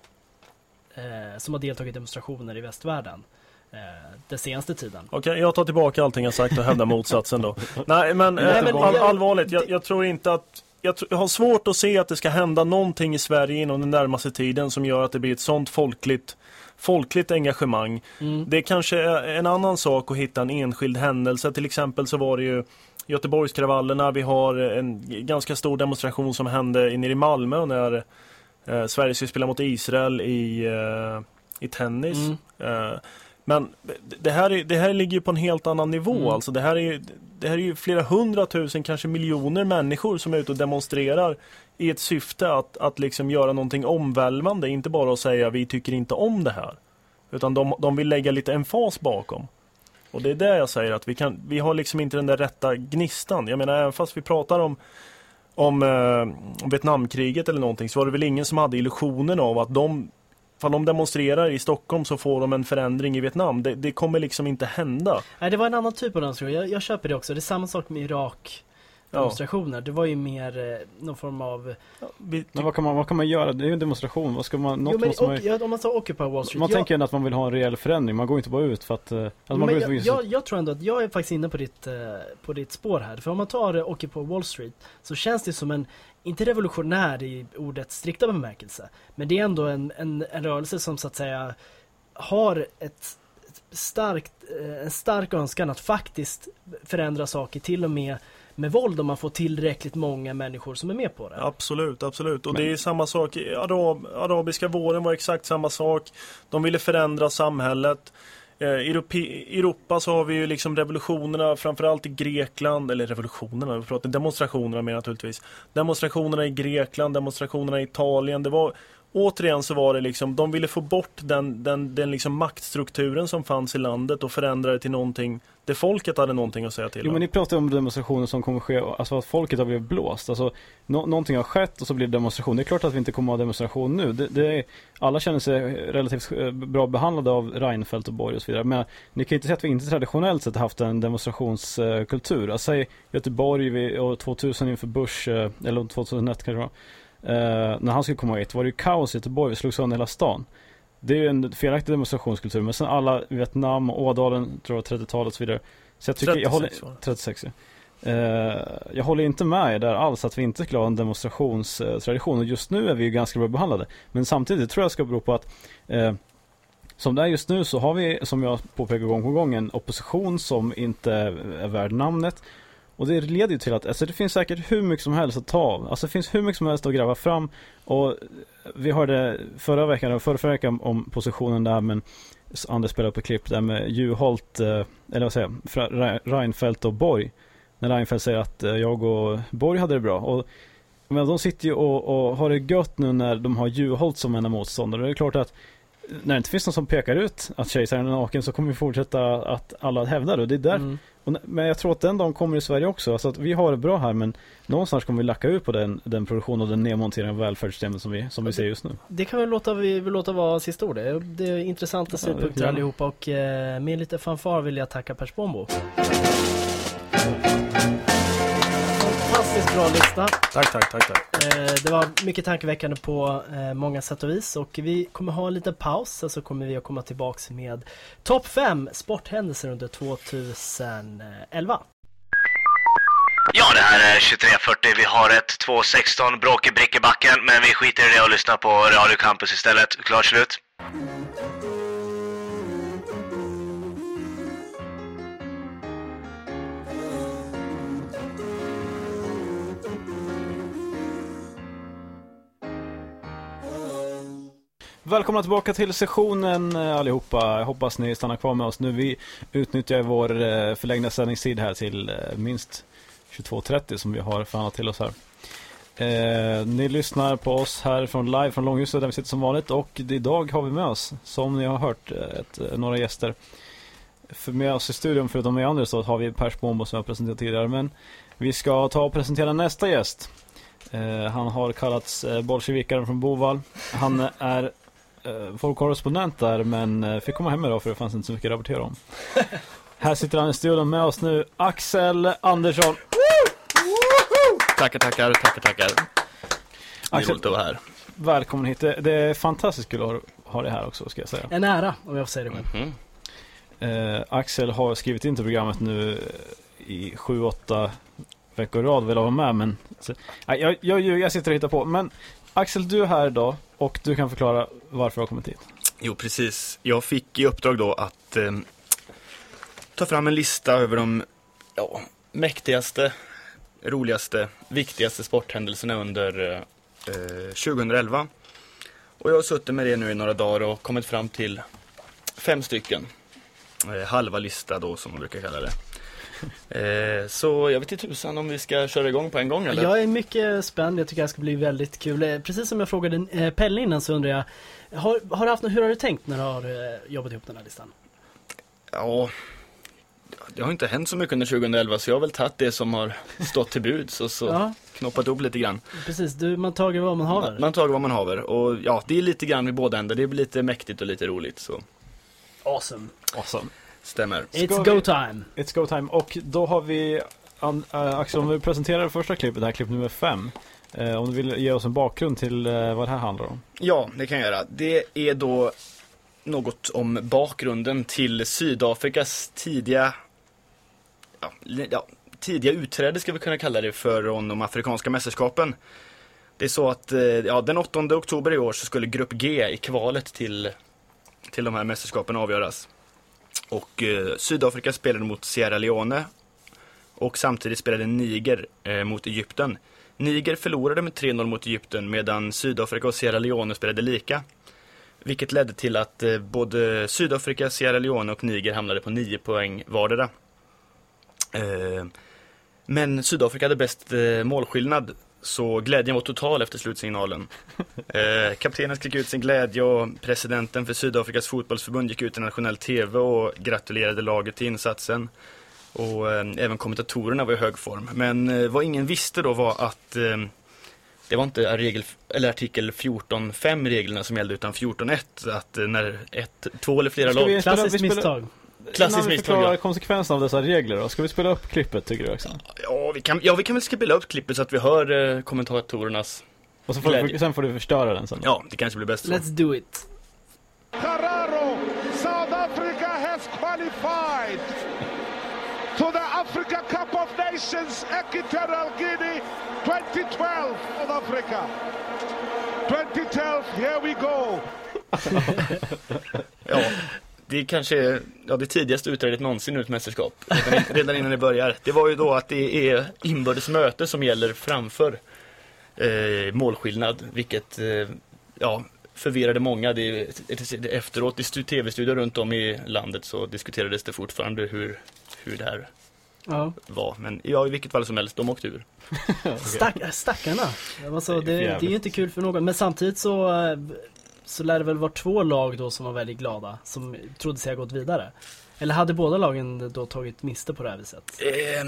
eh, som har deltagit i demonstrationer i västvärlden den senaste tiden. Okej, jag tar tillbaka allting jag sagt och hävdar motsatsen då. Nej, men, Nej, eh, men all, allvarligt, jag, jag tror inte att jag, har svårt att se att det ska hända någonting i Sverige inom den närmaste tiden som gör att det blir ett sånt folkligt folkligt engagemang. Mm. Det kanske är en annan sak att hitta en enskild händelse. Till exempel så var det ju Göteborgskravallerna. Vi har en ganska stor demonstration som hände nere i Malmö när eh, Sverige skulle spela mot Israel i, eh, i tennis. Mm. Eh, men det här, är, det här ligger ju på en helt annan nivå. Mm. Alltså det, här är ju, det här är ju flera hundratusen, kanske miljoner människor som är ute och demonstrerar i ett syfte att, att liksom göra någonting omvälvande. Inte bara att säga vi tycker inte om det här. Utan de, de vill lägga lite emfas bakom. Och det är det jag säger att vi, kan, vi har liksom inte den där rätta gnistan. Jag menar även fast vi pratar om om eh, Vietnamkriget eller någonting så var det väl ingen som hade illusionen av att de Ifall de demonstrerar i Stockholm så får de en förändring i Vietnam. Det, det kommer liksom inte hända. Nej, det var en annan typ av demonstration. Jag, jag köper det också. Det är samma sak med Irak demonstrationer. Det var ju mer eh, någon form av... Men vad kan, man, vad kan man göra? Det är ju en demonstration. Vad ska man, något jo, men, måste man, ja, om man tar Occupy Wall Street. man jag, tänker ju att man vill ha en reell förändring. Man går inte bara ut för att... eh, Alltså man men går ut för jag, jag, jag tror ändå att jag är faktiskt inne på ditt, eh, på ditt spår här. För om man tar eh, Occupy Wall Street så känns det som en, inte revolutionär i ordets strikta bemärkelse, men det är ändå en, en, en rörelse som så att säga har ett starkt, eh, en stark önskan att faktiskt förändra saker till och med med våld om man får tillräckligt många människor som är med på det. Absolut, absolut. Och det är samma sak. Arab, arabiska våren var exakt samma sak. De ville förändra samhället. Eh, I Europa så har vi ju liksom revolutionerna, framförallt i Grekland, eller revolutionerna, vi pratar demonstrationerna mer naturligtvis. Demonstrationerna i Grekland, demonstrationerna i Italien. Det var, återigen så var det liksom, de ville få bort den, den, den liksom maktstrukturen som fanns i landet och förändra det till någonting där folket hade någonting att säga till Jo om. men ni pratar om demonstrationer som kommer ske, alltså att folket har blivit blåst. Alltså nå- någonting har skett och så blir det demonstration. Det är klart att vi inte kommer att ha demonstration nu. Det, det är, alla känner sig relativt eh, bra behandlade av Reinfeldt och Borg och så vidare. Men ni kan ju inte säga att vi inte traditionellt sett haft en demonstrationskultur. Alltså, säg Göteborg och 2000 inför Bush, eh, eller 2001 kanske det var. Eh, när han skulle komma hit var det ju kaos i Göteborg, vi slog sönder hela stan. Det är ju en felaktig demonstrationskultur. Men sen alla Vietnam, Ådalen, tror jag 30-talet och så vidare. Så jag tycker, jag håller, 36 var det. 36 ja. Eh, jag håller inte med er där alls att vi inte skulle ha en demonstrationstradition och just nu är vi ju ganska bra behandlade. Men samtidigt tror jag ska bero på att eh, som det är just nu så har vi, som jag påpekar gång på gång, en opposition som inte är värd namnet. Och det leder ju till att, alltså det finns säkert hur mycket som helst att ta av. Alltså det finns hur mycket som helst att gräva fram. Och vi hörde förra veckan, och förra, förra veckan om positionen där men Anders spelade upp ett klipp där med Juholt, eh, eller vad säger jag, Reinfeldt och Borg. När Reinfeldt säger att eh, jag och Borg hade det bra. Och, men de sitter ju och, och har det gött nu när de har Juholt som enda motståndare. Det är klart att när det inte finns någon som pekar ut att kejsaren är naken så kommer vi fortsätta att alla hävdar det. Det är där, Mm. och, men jag tror att den dagen kommer i Sverige också. Alltså att vi har det bra här men någonstans kommer vi lacka ut på den, den produktion och den nedmontering av välfärdssystemet som vi, som vi ser just nu. Det kan vi låta, vi låta vara sista ord. Det är- intressanta Ja, synpunkter gärna. allihopa och eh, med lite fanfar vill jag tacka Pers Bombo. Fantastiskt bra lista. Tack, tack, tack, tack. Eh, det var mycket tankeväckande på eh, många sätt och vis och vi kommer ha en liten paus sen så kommer vi att komma tillbaks med topp 5 sporthändelser under 2011. Ja, det här är 2340. Vi har ett 216 bråk i Brickebacken, men vi skiter i det och lyssnar på Radio Campus istället. Klart slut. Välkomna tillbaka till sessionen eh, allihopa. Jag hoppas ni stannar kvar med oss nu. Vi utnyttjar vår eh, förlängda sändningstid här till eh, minst 22.30 som vi har förhandlat till oss här. Eh, ni lyssnar på oss här från live från Långhuset där vi sitter som vanligt och idag har vi med oss, som ni har hört, ett, några gäster. För med oss i studion, förutom mig andra, så har vi Pers Bombo som jag presenterat tidigare. Men vi ska ta och presentera nästa gäst. Eh, han har kallats eh, bolsjevikaren från Boval. Han är eh, folkkorrespondent där men eh, fick komma hem idag för det fanns inte så mycket att rapportera om. Här sitter han i studion med oss nu, Axel Andersson. Tackar, tackar, tackar, tackar. Det är roligt att vara här. Välkommen hit. Det, det är fantastiskt kul att ha dig här också ska jag säga. En ära om jag får säga det själv. Mm. Eh, Axel har skrivit in till programmet nu eh, i sju, åtta veckor i rad vill vara med men så, nej, jag, jag, jag sitter och hittar på. Men Axel, du är här idag och du kan förklara varför du har kommit hit. Jo, precis. Jag fick i uppdrag då att eh, ta fram en lista över de ja, mäktigaste, roligaste, viktigaste sporthändelserna under eh, 2011. Och jag har suttit med det nu i några dagar och kommit fram till fem stycken. Eh, halva lista då som man brukar kalla det. Eh, så jag vet inte tusan om vi ska köra igång på en gång eller? Jag är mycket spänd, jag tycker det ska bli väldigt kul. Eh, precis som jag frågade eh, Pelle innan så undrar jag, har, har du haft, hur har du tänkt när du har jobbat ihop den här listan? Ja, det har inte hänt så mycket under 2011 så jag har väl tagit det som har stått till buds och så ja. knoppat upp lite grann. Precis, du, man tager vad man haver. Man, man tager vad man haver och ja, det är lite grann vid båda ändar. Det är lite mäktigt och lite roligt så. Awesome. Awesome. Stämmer. It's go time. It's go time. Och då har vi, äh, Axel om vi presenterar det första klippet, det här klipp nummer fem. Eh, om du vill ge oss en bakgrund till eh, vad det här handlar om. Ja, det kan jag göra. Det är då något om bakgrunden till Sydafrikas tidiga, ja, ja, tidiga utträde ska vi kunna kalla det för de afrikanska mästerskapen. Det är så att ja, den 8 oktober i år så skulle grupp G i kvalet till, till de här mästerskapen avgöras. Och eh, Sydafrika spelade mot Sierra Leone och samtidigt spelade Niger eh, mot Egypten. Niger förlorade med 3-0 mot Egypten medan Sydafrika och Sierra Leone spelade lika. Vilket ledde till att eh, både Sydafrika, Sierra Leone och Niger hamnade på 9 poäng vardera. Eh, men Sydafrika hade bäst eh, målskillnad så glädjen var total efter slutsignalen. Eh, kaptenen skrek ut sin glädje och presidenten för Sydafrikas fotbollsförbund gick ut i nationell tv och gratulerade laget till insatsen. Och eh, även kommentatorerna var i hög form. Men eh, vad ingen visste då var att eh, det var inte regel, eller artikel 14.5 reglerna som gällde utan 14.1. Att eh, när ett, två eller flera lag... Klassiskt misstag. Klassiskt misstag, ja. konsekvenserna av dessa regler då. Ska vi spela upp klippet tycker du också? Ja, vi kan, ja, vi kan väl spela upp klippet så att vi hör eh, kommentatorernas Och så får du, sen får du förstöra den sen. Ja, det kanske blir bäst så. Let's do it. Carraro, South Africa has qualified to the Africa Cup of Nations, Equatorial Guinea 2012, South Africa. 2012, here we go. ja, det är kanske ja, det tidigaste utträdet någonsin ur ett mästerskap. Redan, redan innan det börjar. Det var ju då att det är inbördes möte som gäller framför eh, målskillnad. Vilket eh, ja, förvirrade många. Det, efteråt i tv-studior runt om i landet så diskuterades det fortfarande hur, hur det här ja. var. Men ja, i vilket fall som helst, de åkte ur. Stack, stackarna! Alltså, det, det är ju inte kul för någon. Men samtidigt så eh, så lär det väl vara två lag då som var väldigt glada som trodde sig ha gått vidare. Eller hade båda lagen då tagit miste på det här viset? Eh,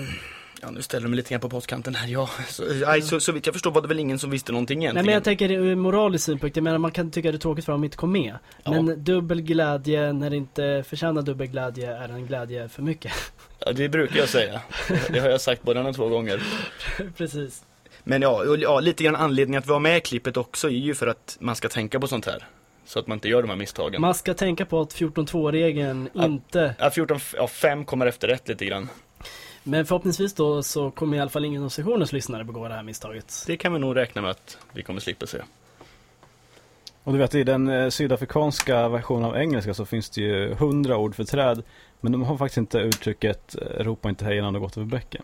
ja, nu ställer du mig lite grann på postkanten här. Ja, så, aj, så, så vitt jag förstår var det väl ingen som visste någonting egentligen. Nej, men jag tänker ur moralisk synpunkt. Jag menar, man kan tycka det är tråkigt för att de inte kom med. Ja. Men dubbel glädje när det inte förtjänar dubbel glädje är en glädje för mycket. Ja, det brukar jag säga. Det har jag sagt både en två gånger. Precis. Men ja, ja, lite grann anledningen att vara med i klippet också är ju för att man ska tänka på sånt här. Så att man inte gör de här misstagen. Man ska tänka på att 14.2-regeln inte... Ja, 14, ja, 5 kommer efter rätt lite grann. Men förhoppningsvis då så kommer i alla fall ingen av sessionens lyssnare begå det här misstaget. Det kan vi nog räkna med att vi kommer slippa se. Och du vet i den eh, sydafrikanska versionen av engelska så finns det ju hundra ord för träd. Men de har faktiskt inte uttrycket eh, ropa inte hej innan du gått över bäcken.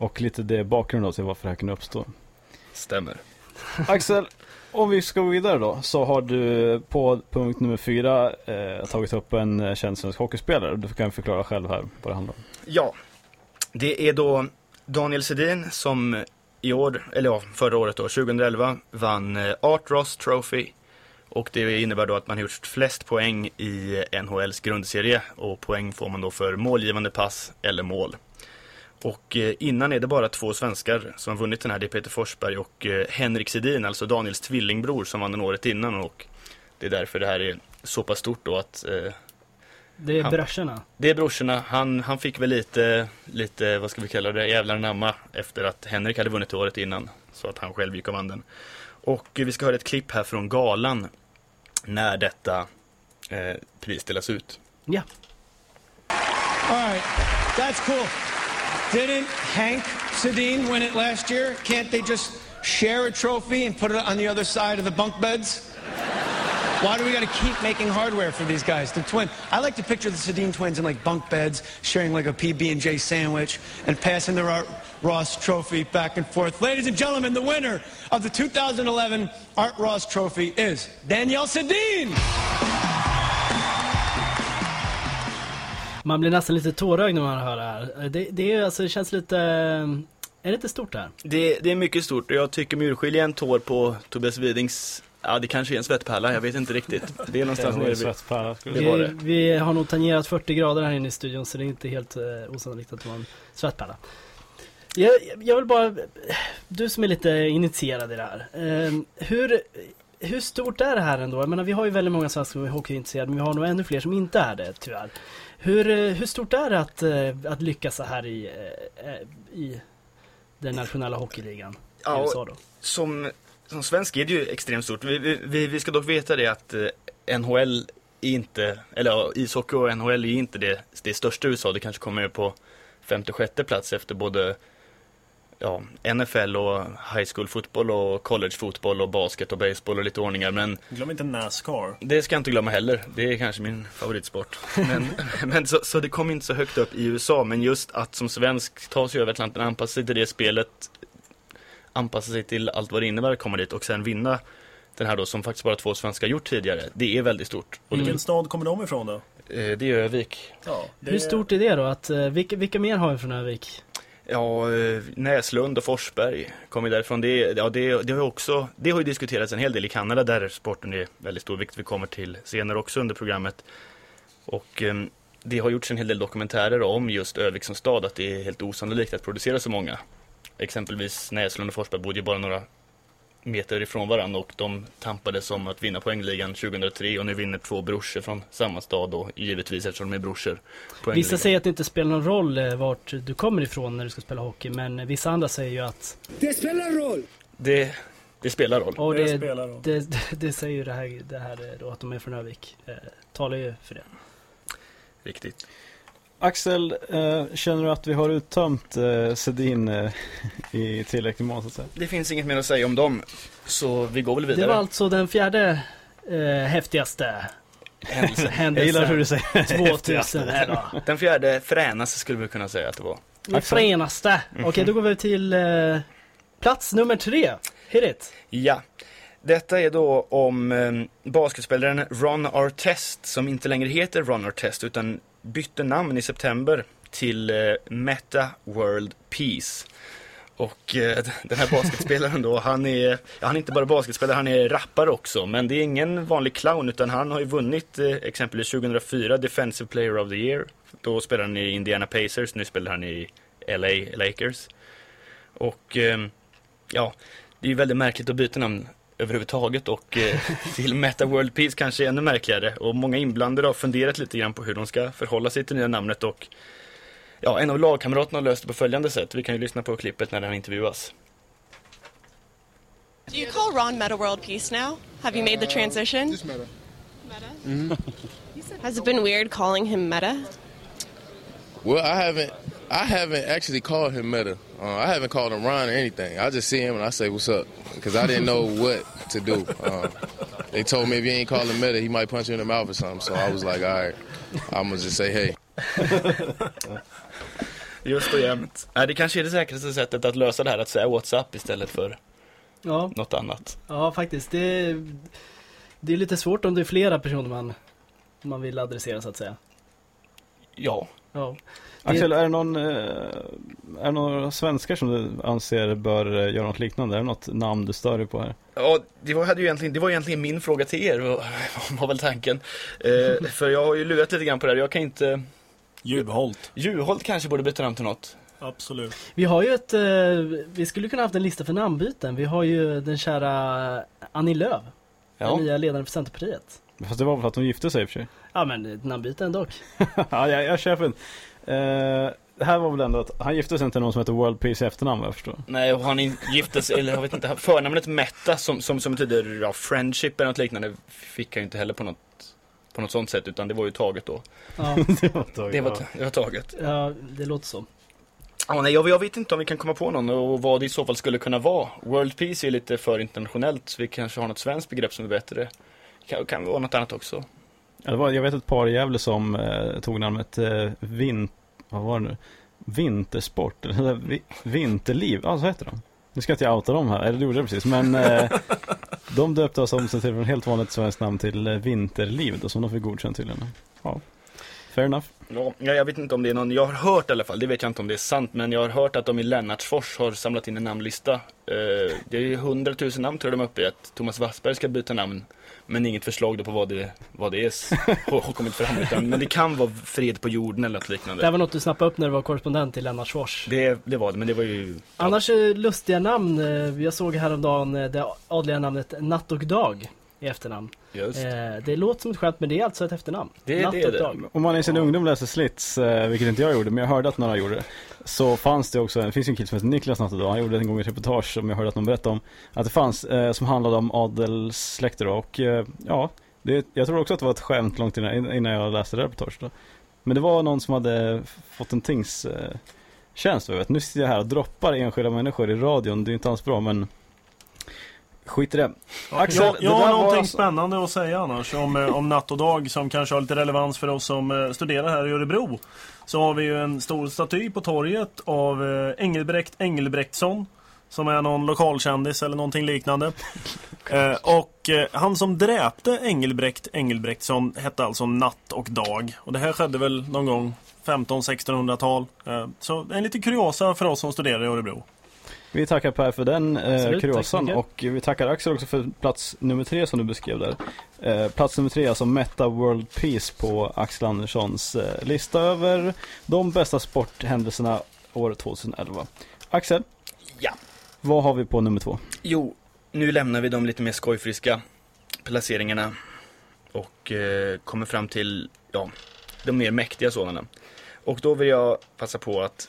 Och lite det bakgrunden till varför det här kunde uppstå. Stämmer. Axel, Om vi ska gå vidare då, så har du på punkt nummer fyra eh, tagit upp en eh, känd svensk hockeyspelare. Du kan förklara själv här vad det handlar om. Ja, det är då Daniel Sedin som i år, eller ja, förra året då, 2011, vann eh, Art Ross Trophy. Och det innebär då att man har gjort flest poäng i NHLs grundserie och poäng får man då för målgivande pass eller mål. Och eh, innan är det bara två svenskar som har vunnit den här. Det är Peter Forsberg och eh, Henrik Sedin, alltså Daniels tvillingbror som vann den året innan. Och det är därför det här är så pass stort då att eh, Det är han- brorsorna. Det är brorsorna. Han, han fick väl lite, lite, vad ska vi kalla det, jävlar namma efter att Henrik hade vunnit året innan. Så att han själv gick och vann den. Och eh, vi ska höra ett klipp här från galan när detta eh, pris delas ut. Ja. All right, that's cool. Didn't Hank Sedin win it last year? Can't they just share a trophy and put it on the other side of the bunk beds? Why do we got to keep making hardware for these guys? The twin. I like to picture the Sedin twins in like bunk beds, sharing like a PB and J sandwich, and passing the Art Ross Trophy back and forth. Ladies and gentlemen, the winner of the 2011 Art Ross Trophy is Danielle Sedin. Man blir nästan lite tårögd när man hör det här. Det, det, är, alltså, det känns lite... Är det inte stort det här? Det, det är mycket stort och jag tycker mig urskilja en tår på Tobias Widings Ja, det kanske är en svettpärla, jag vet inte riktigt. Det är någonstans Det nere svettpärla, skulle Det det. vi har nog tangerat 40 grader här inne i studion så det är inte helt eh, osannolikt att det var en svettpärla. Jag, jag vill bara, du som är lite initierad i det här. Eh, hur, hur stort är det här ändå? Jag menar vi har ju väldigt många svenskar som är hockeyintresserade men vi har nog ännu fler som inte är det tyvärr. Hur, eh, hur stort är det att, eh, att lyckas så här i, eh, i den nationella hockeyligan i Ja, USA då? som, som svensk är det ju extremt stort. Vi, vi- vi, ska dock veta det att NHL är inte, eller ja, ishockey och NHL är inte det, det största i USA. Det kanske kommer på femte, sjätte plats efter både ja, NFL och high school fotboll och college fotboll och basket och baseball och lite ordningar. Men Glöm inte Nascar. det ska jag inte glömma heller. Det är kanske min favoritsport. Men, men så, så det kom inte så högt upp i USA. Men just att som svensk ta sig över Atlanten, anpassa sig till det spelet, anpassa sig till allt vad det innebär att komma dit och sen vinna den här då som faktiskt bara två svenskar gjort tidigare. Det är väldigt stort. Och Vilken stad kommer de ifrån då? det, det är Övik. Ja, det Hur stort är det då? Att, eh, vilka, vilka mer har vi från Övik? Ja, eh, Näslund och Forsberg kommer därifrån. Det, ja, det, det, har också, det har ju diskuterats en hel del i Kanada där sporten är väldigt stor, vilket vi kommer till senare också under programmet. Och eh, det har gjorts en hel del dokumentärer om just Övik som stad, att det är helt osannolikt att producera så många. Exempelvis Näslund och Forsberg bodde ju bara några meter ifrån varandra och de tampades om att vinna poängligan 2003 och nu vinner två brorsor från samma stad då, givetvis eftersom de är brorsor. Vissa säger att det inte spelar någon roll eh, vart du kommer ifrån när du ska spela hockey, men vissa andra säger ju att Det spelar roll. Det, det spelar roll. och Det det, spelar roll. det, det, det säger ju det här, det här då att de är från Övik. Eh, talar ju för det. Riktigt. Axel, eh, känner du att vi har uttömt eh, Sedin eh, i tillräcklig mån så att säga? Det finns inget mer att säga om dem. Så vi går väl Det vidare. var alltså den fjärde eh, häftigaste Händelse. händelsen. Jag gillar hur du säger 2000 är då. Den fjärde fränaste skulle vi kunna säga att det var. Den frenaste. Okej, då går vi till eh, plats nummer tre. Hit it. Ja. Detta är då om eh, basketspelaren Ron Artest som inte längre heter Ron Artest utan bytte namn i september till eh, Meta World Peace. Och eh, den här basketspelaren då, han är, ja, han är inte bara basketspelare, han är rappare också. Men det är ingen vanlig clown utan han har ju vunnit eh, exempelvis 2004 Defensive Player of the Year. Då spelade han i Indiana Pacers, nu spelar han i LA Lakers. Och eh, ja, det är ju väldigt märkligt att byta namn överhuvudtaget och eh, till Meta World Peace kanske ännu märkligare. Och många inblandade har funderat lite grann på hur de ska förhålla sig till nya namnet och ja, en av lagkamraterna har löst det på följande sätt. Vi kan ju lyssna på klippet när han intervjuas. Do you call Ron Meta World Peace now? Have you made the transition? Just Meta. Meta? Has it been weird calling him Meta? Well, I haven't. I haven't actually called him Meta. Uh, I haven't called him Ron or anything. I just see him and I say, "What's up?" Because I didn't know what to do. Uh, they told me if you ain't call him Meta, he might punch you in the mouth or something. So I was like, "All right, I'm gonna just say hey." Just och jämt. Nej, det kanske är det säkraste sättet att lösa det här, att säga WhatsApp istället för Ja. något annat. Ja, faktiskt. Det är, det är lite svårt om det är flera personer man, man vill adressera så att säga. Ja. Ja. Det- Axel, är det någon, eh, är det några svenskar som du anser bör eh, göra något liknande? Är det något namn du stör dig på här? Ja, det var, hade ju egentligen, det var egentligen min fråga till er, var, var väl tanken. Eh, för jag har ju lurat lite grann på det här, jag kan inte... Juholt. Juholt kanske borde byta namn till något. Absolut. Vi har ju ett, eh, vi skulle kunna haft en lista för namnbyten. Vi har ju den kära Annie Lööf. Ja. Den nya ledaren för Centerpartiet. Fast det var väl för att hon gifte sig i och för sig. Ja men ett namnbyte ändå. ja, jag, jag köper den. Eh, det här var väl ändå att han gifte sig inte med någon som heter World Peace i efternamn vad jag förstår. Nej, och han gifte sig, eller jag vet inte, förnamnet Metta som, som, som betyder ja, friendship eller något liknande fick han ju inte heller på något, på något sånt sätt utan det var ju taget då. Ja. det var taget. Det var, det var taget. Ja, det låter så. Ja, nej, jag, jag vet inte om vi kan komma på någon och vad det i så fall skulle kunna vara. World Peace är lite för internationellt så vi kanske har något svenskt begrepp som är bättre. Kan, kan vara något annat också. Ja, det var, jag vet ett par i Gävle som eh, tog namnet eh, vin, vad var det nu? Vintersport, eller vi, Vinterliv, ja så heter de. Nu ska inte jag outa dem här, eller det gjorde jag precis, men eh, de döpte oss om sig till från helt vanligt svenskt namn till eh, Vinterliv då, som de fick godkänt tydligen. Ja, fair enough. Ja, jag jag vet inte om det är någon, jag har hört i alla fall, det vet jag inte om det är sant, men jag har hört att de i Lennartsfors har samlat in en namnlista. Eh, det är 100 000 namn tror jag de är uppe i, att Thomas Wassberg ska byta namn. Men inget förslag då på vad det, vad det är har kommit fram. Utan, men det kan vara fred på jorden eller något liknande. Det här var något du snappade upp när du var korrespondent i Lennartsfors. Det, det var det, men det var ju... Annars eh, lustiga namn. eh, Jag såg häromdagen eh, det adliga namnet Natt och Dag i efternamn. Just. Eh, Det låter som ett skämt men det är alltså ett efternamn. Natt och Dag. Om man i sin ungdom läser Slits, eh, vilket inte jag gjorde, men jag hörde att några gjorde det. Så fanns det också, det finns en kille som heter Niklas Nattedal, han gjorde en gång ett reportage som jag hörde att någon berättade om. Att det fanns, eh, som handlade om adelssläkter och eh, ja, det, jag tror också att det var ett skämt långt innan, innan jag läste det reportaget då. Men det var någon som hade fått en tings eh, tjänst, jag vet. Nu sitter jag här och droppar enskilda människor i radion, det är inte alls bra men Skit i det. Axel, jag, jag har någonting alltså- spännande att säga annars om, eh, om natt och dag som kanske har lite relevans för oss som eh, studerar här i Örebro. Så har vi ju en stor staty på torget av eh, Engelbrekt Engelbrektsson. Som är någon lokalkändis eller någonting liknande. Eh, och eh, han som dräpte Engelbrekt Engelbrektsson hette alltså Natt och Dag. Och det här skedde väl någon gång 15-1600-tal. Eh, så en lite kuriosa för oss som studerar i Örebro. Vi tackar Per för den eh, kuriosan och vi tackar Axel också för plats nummer tre som du beskrev där. Eh, plats nummer tre, alltså Meta World Peace på Axel Anderssons eh, lista över de bästa sporthändelserna år 2011. Axel? Ja. Vad har vi på nummer två? Jo, nu lämnar vi de lite mer skojfriska placeringarna och eh, kommer fram till, ja, de mer mäktiga sådana. Och då vill jag passa på att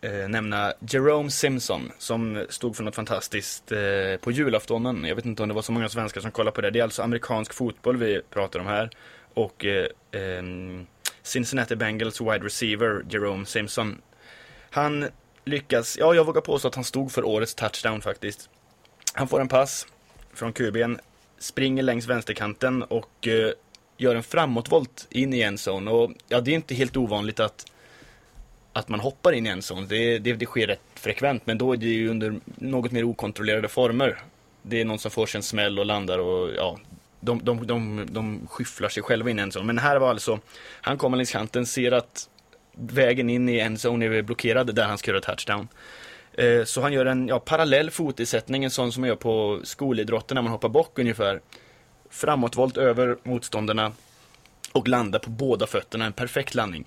eh, nämna Jerome Simpson som stod för något fantastiskt eh, på julaftonen. Jag vet inte om det var så många svenskar som kollade på det. Det är alltså amerikansk fotboll vi pratar om här. Och eh, ehm, Cincinnati Bengals wide receiver Jerome Simpson. Han lyckas, ja jag vågar påstå att han stod för årets touchdown faktiskt. Han får en pass från QB'n, springer längs vänsterkanten och eh, gör en framåtvolt in i en zone. Och ja, det är inte helt ovanligt att, att man hoppar in i en zone. Det, det, det sker rätt frekvent, men då är det ju under något mer okontrollerade former. Det är någon som får sig en smäll och landar och ja, de, de, de, de skyfflar sig själva in i en zone. Men här var alltså, han kommer längs kanten, ser att vägen in i en zone är blockerad där han ska göra touchdown. Eh, så han gör en ja, parallell fotisättning, en sån som man gör på skolidrotten när man hoppar bock ungefär. Framåtvolt över motståndarna och landar på båda fötterna, en perfekt landning.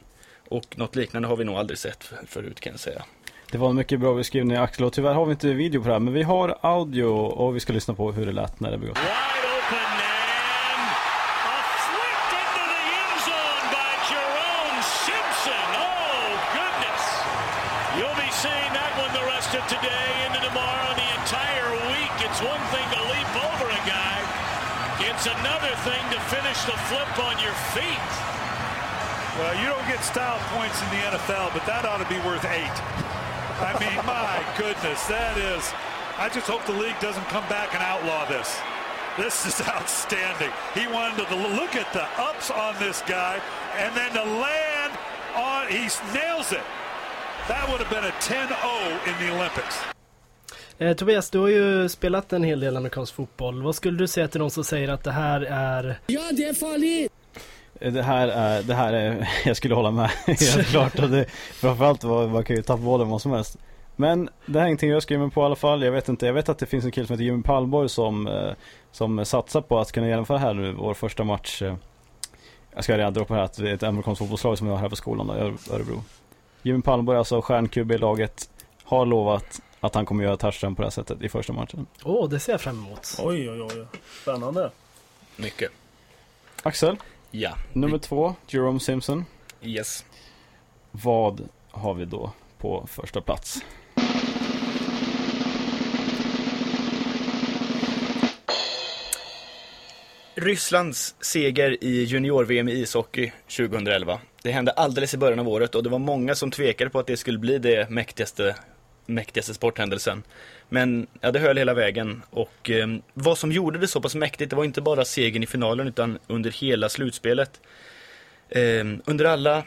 Och något liknande har vi nog aldrig sett för- förut kan jag säga. Det var en mycket bra beskrivning Axel och tyvärr har vi inte video på det här men vi har audio och vi ska lyssna på hur det lät när det begås. Oh, goodness. You'll be seeing that one the rest of today into tomorrow and the entire week. It's one thing to leap over a guy. It's another thing to finish the flip on your feet. Well, you don't get style points in the NFL, but that ought to be worth eight. I mean, my goodness, that is. I just hope the league doesn't come back and outlaw this. This is outstanding. He wanted to look at the ups on this guy and then to land on, he nails it. That would have been a 10 0 in the Olympics. Eh, Tobias, du har ju spelat en hel del amerikansk fotboll. Vad skulle du säga till de som säger att det här är... Ja, det är farligt! Eh, Det här är, det här är, jag skulle hålla med helt klart. Och det, framförallt var, man kan ju tappa bollen vad som helst. Men det här är ingenting jag skriver mig på i alla fall. Jag vet inte, jag vet att det finns en kille som heter Jimmy Palmborg som, eh, som satsar på att kunna genomföra här nu, vår första match. eh, Jag ska redan dra på det här att det är ett amerikanskt fotbollslag som jag har här på skolan då, i Öre- Örebro. Jimmy Palmborg, alltså stjärnkub i laget, har lovat att han kommer göra touchdown på det här sättet i första matchen. Åh, det ser jag fram emot. Oj, oj, oj. Spännande. Mycket. Axel? Ja. Nummer två, Jerome Simpson. Yes. Vad har vi då på första plats? Rysslands seger i junior-VM i ishockey 2011. Det hände alldeles i början av året och det var många som tvekade på att det skulle bli det mäktigaste, mäktigaste sporthändelsen. Men ja, det höll hela vägen och eh, vad som gjorde det så pass mäktigt, det var inte bara segern i finalen utan under hela slutspelet. Eh, under alla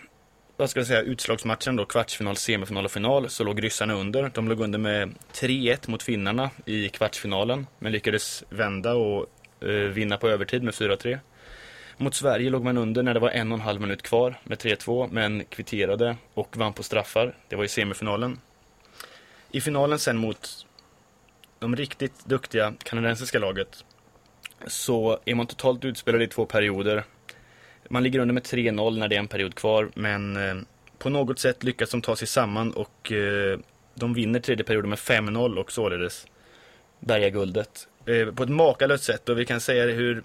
vad ska jag säga, utslagsmatchen då, kvartsfinal, semifinal och final, så låg ryssarna under. De låg under med 3-1 mot finnarna i kvartsfinalen, men lyckades vända och eh, vinna på övertid med 4-3. Mot Sverige låg man under när det var en och en halv minut kvar med 3-2, men kvitterade och vann på straffar. Det var i semifinalen. I finalen sen mot de riktigt duktiga kanadensiska laget så är man totalt utspelade i två perioder. Man ligger under med 3-0 när det är en period kvar, men eh, på något sätt lyckas de ta sig samman och eh, de vinner tredje perioden med 5-0 och således bärgar guldet. Eh, på ett makalöst sätt och vi kan säga det hur,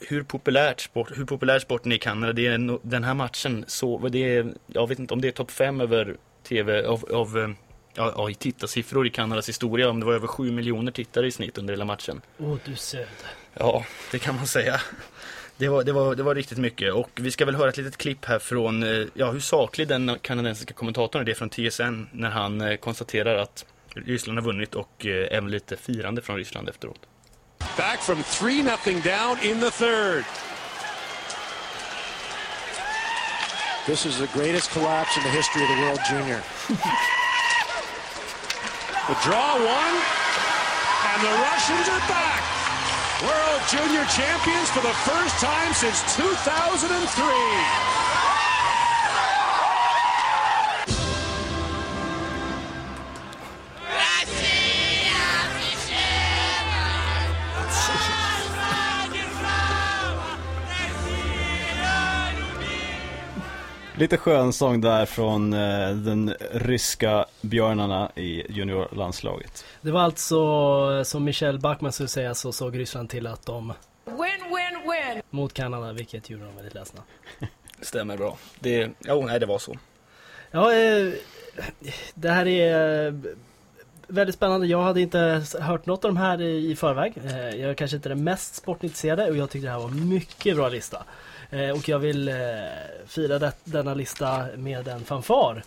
hur, populärt sport, hur populär sporten är i Kanada. Det är den här matchen, så, det är, jag vet inte om det är topp 5 över tv, av, av ja, ja, i tittarsiffror i Kanadas historia. Om det var över 7 miljoner tittare i snitt under hela matchen. Åh, du söd. Ja, det kan man säga. Det var, det, var, det var riktigt mycket och vi ska väl höra ett litet klipp här från, eh, ja hur saklig den kanadensiska kommentatorn är det från TSN när han eh, konstaterar att Ryssland har vunnit och eh, även lite firande från Ryssland efteråt. Back from 3 nothing down in the third. This is the greatest collapse in the history of the World Junior. The draw one, and the Russians are back. World Junior champions for the first time since 2003. Lite skön sång där från eh, den ryska björnarna i juniorlandslaget. Det var alltså, som Michel Backman skulle säga, så såg Ryssland till att de Win, win, win! mot Kanada, vilket gjorde dem väldigt ledsna. Stämmer bra. Det, ja, nej det var så. Ja, eh, det här är eh, väldigt spännande. Jag hade inte hört något av de här i, i förväg. Eh, jag är kanske inte den mest sportintresserade och jag tyckte det här var en mycket bra lista. Eh, och jag vill eh, fira det, denna lista med en fanfar.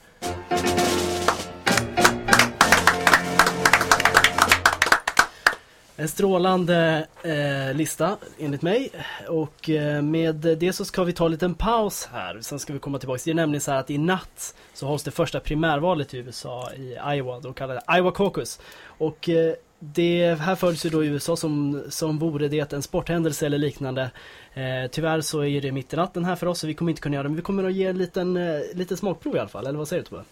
En strålande eh, lista enligt mig och eh, med det så ska vi ta en liten paus här. Sen ska vi komma tillbaka. Det är nämligen så här att i natt så hålls det första primärvalet i USA i Iowa, då kallade Iowa Caucus. Och eh, det här följs ju då i USA som, som vore det en sporthändelse eller liknande. Eh, tyvärr så är det mitt i natten här för oss så vi kommer inte kunna göra det men vi kommer att ge en liten, eh, liten smakprov i alla fall. Eller vad säger du Tobbe?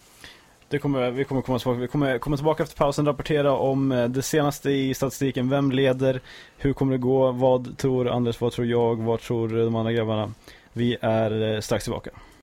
Det kommer, vi kommer komma tillbaka, vi kommer komma tillbaka efter pausen och rapportera om eh, det senaste i statistiken. Vem leder? Hur kommer det gå? Vad tror Anders? Vad tror jag? Vad tror de andra grabbarna? Vi är eh, strax tillbaka.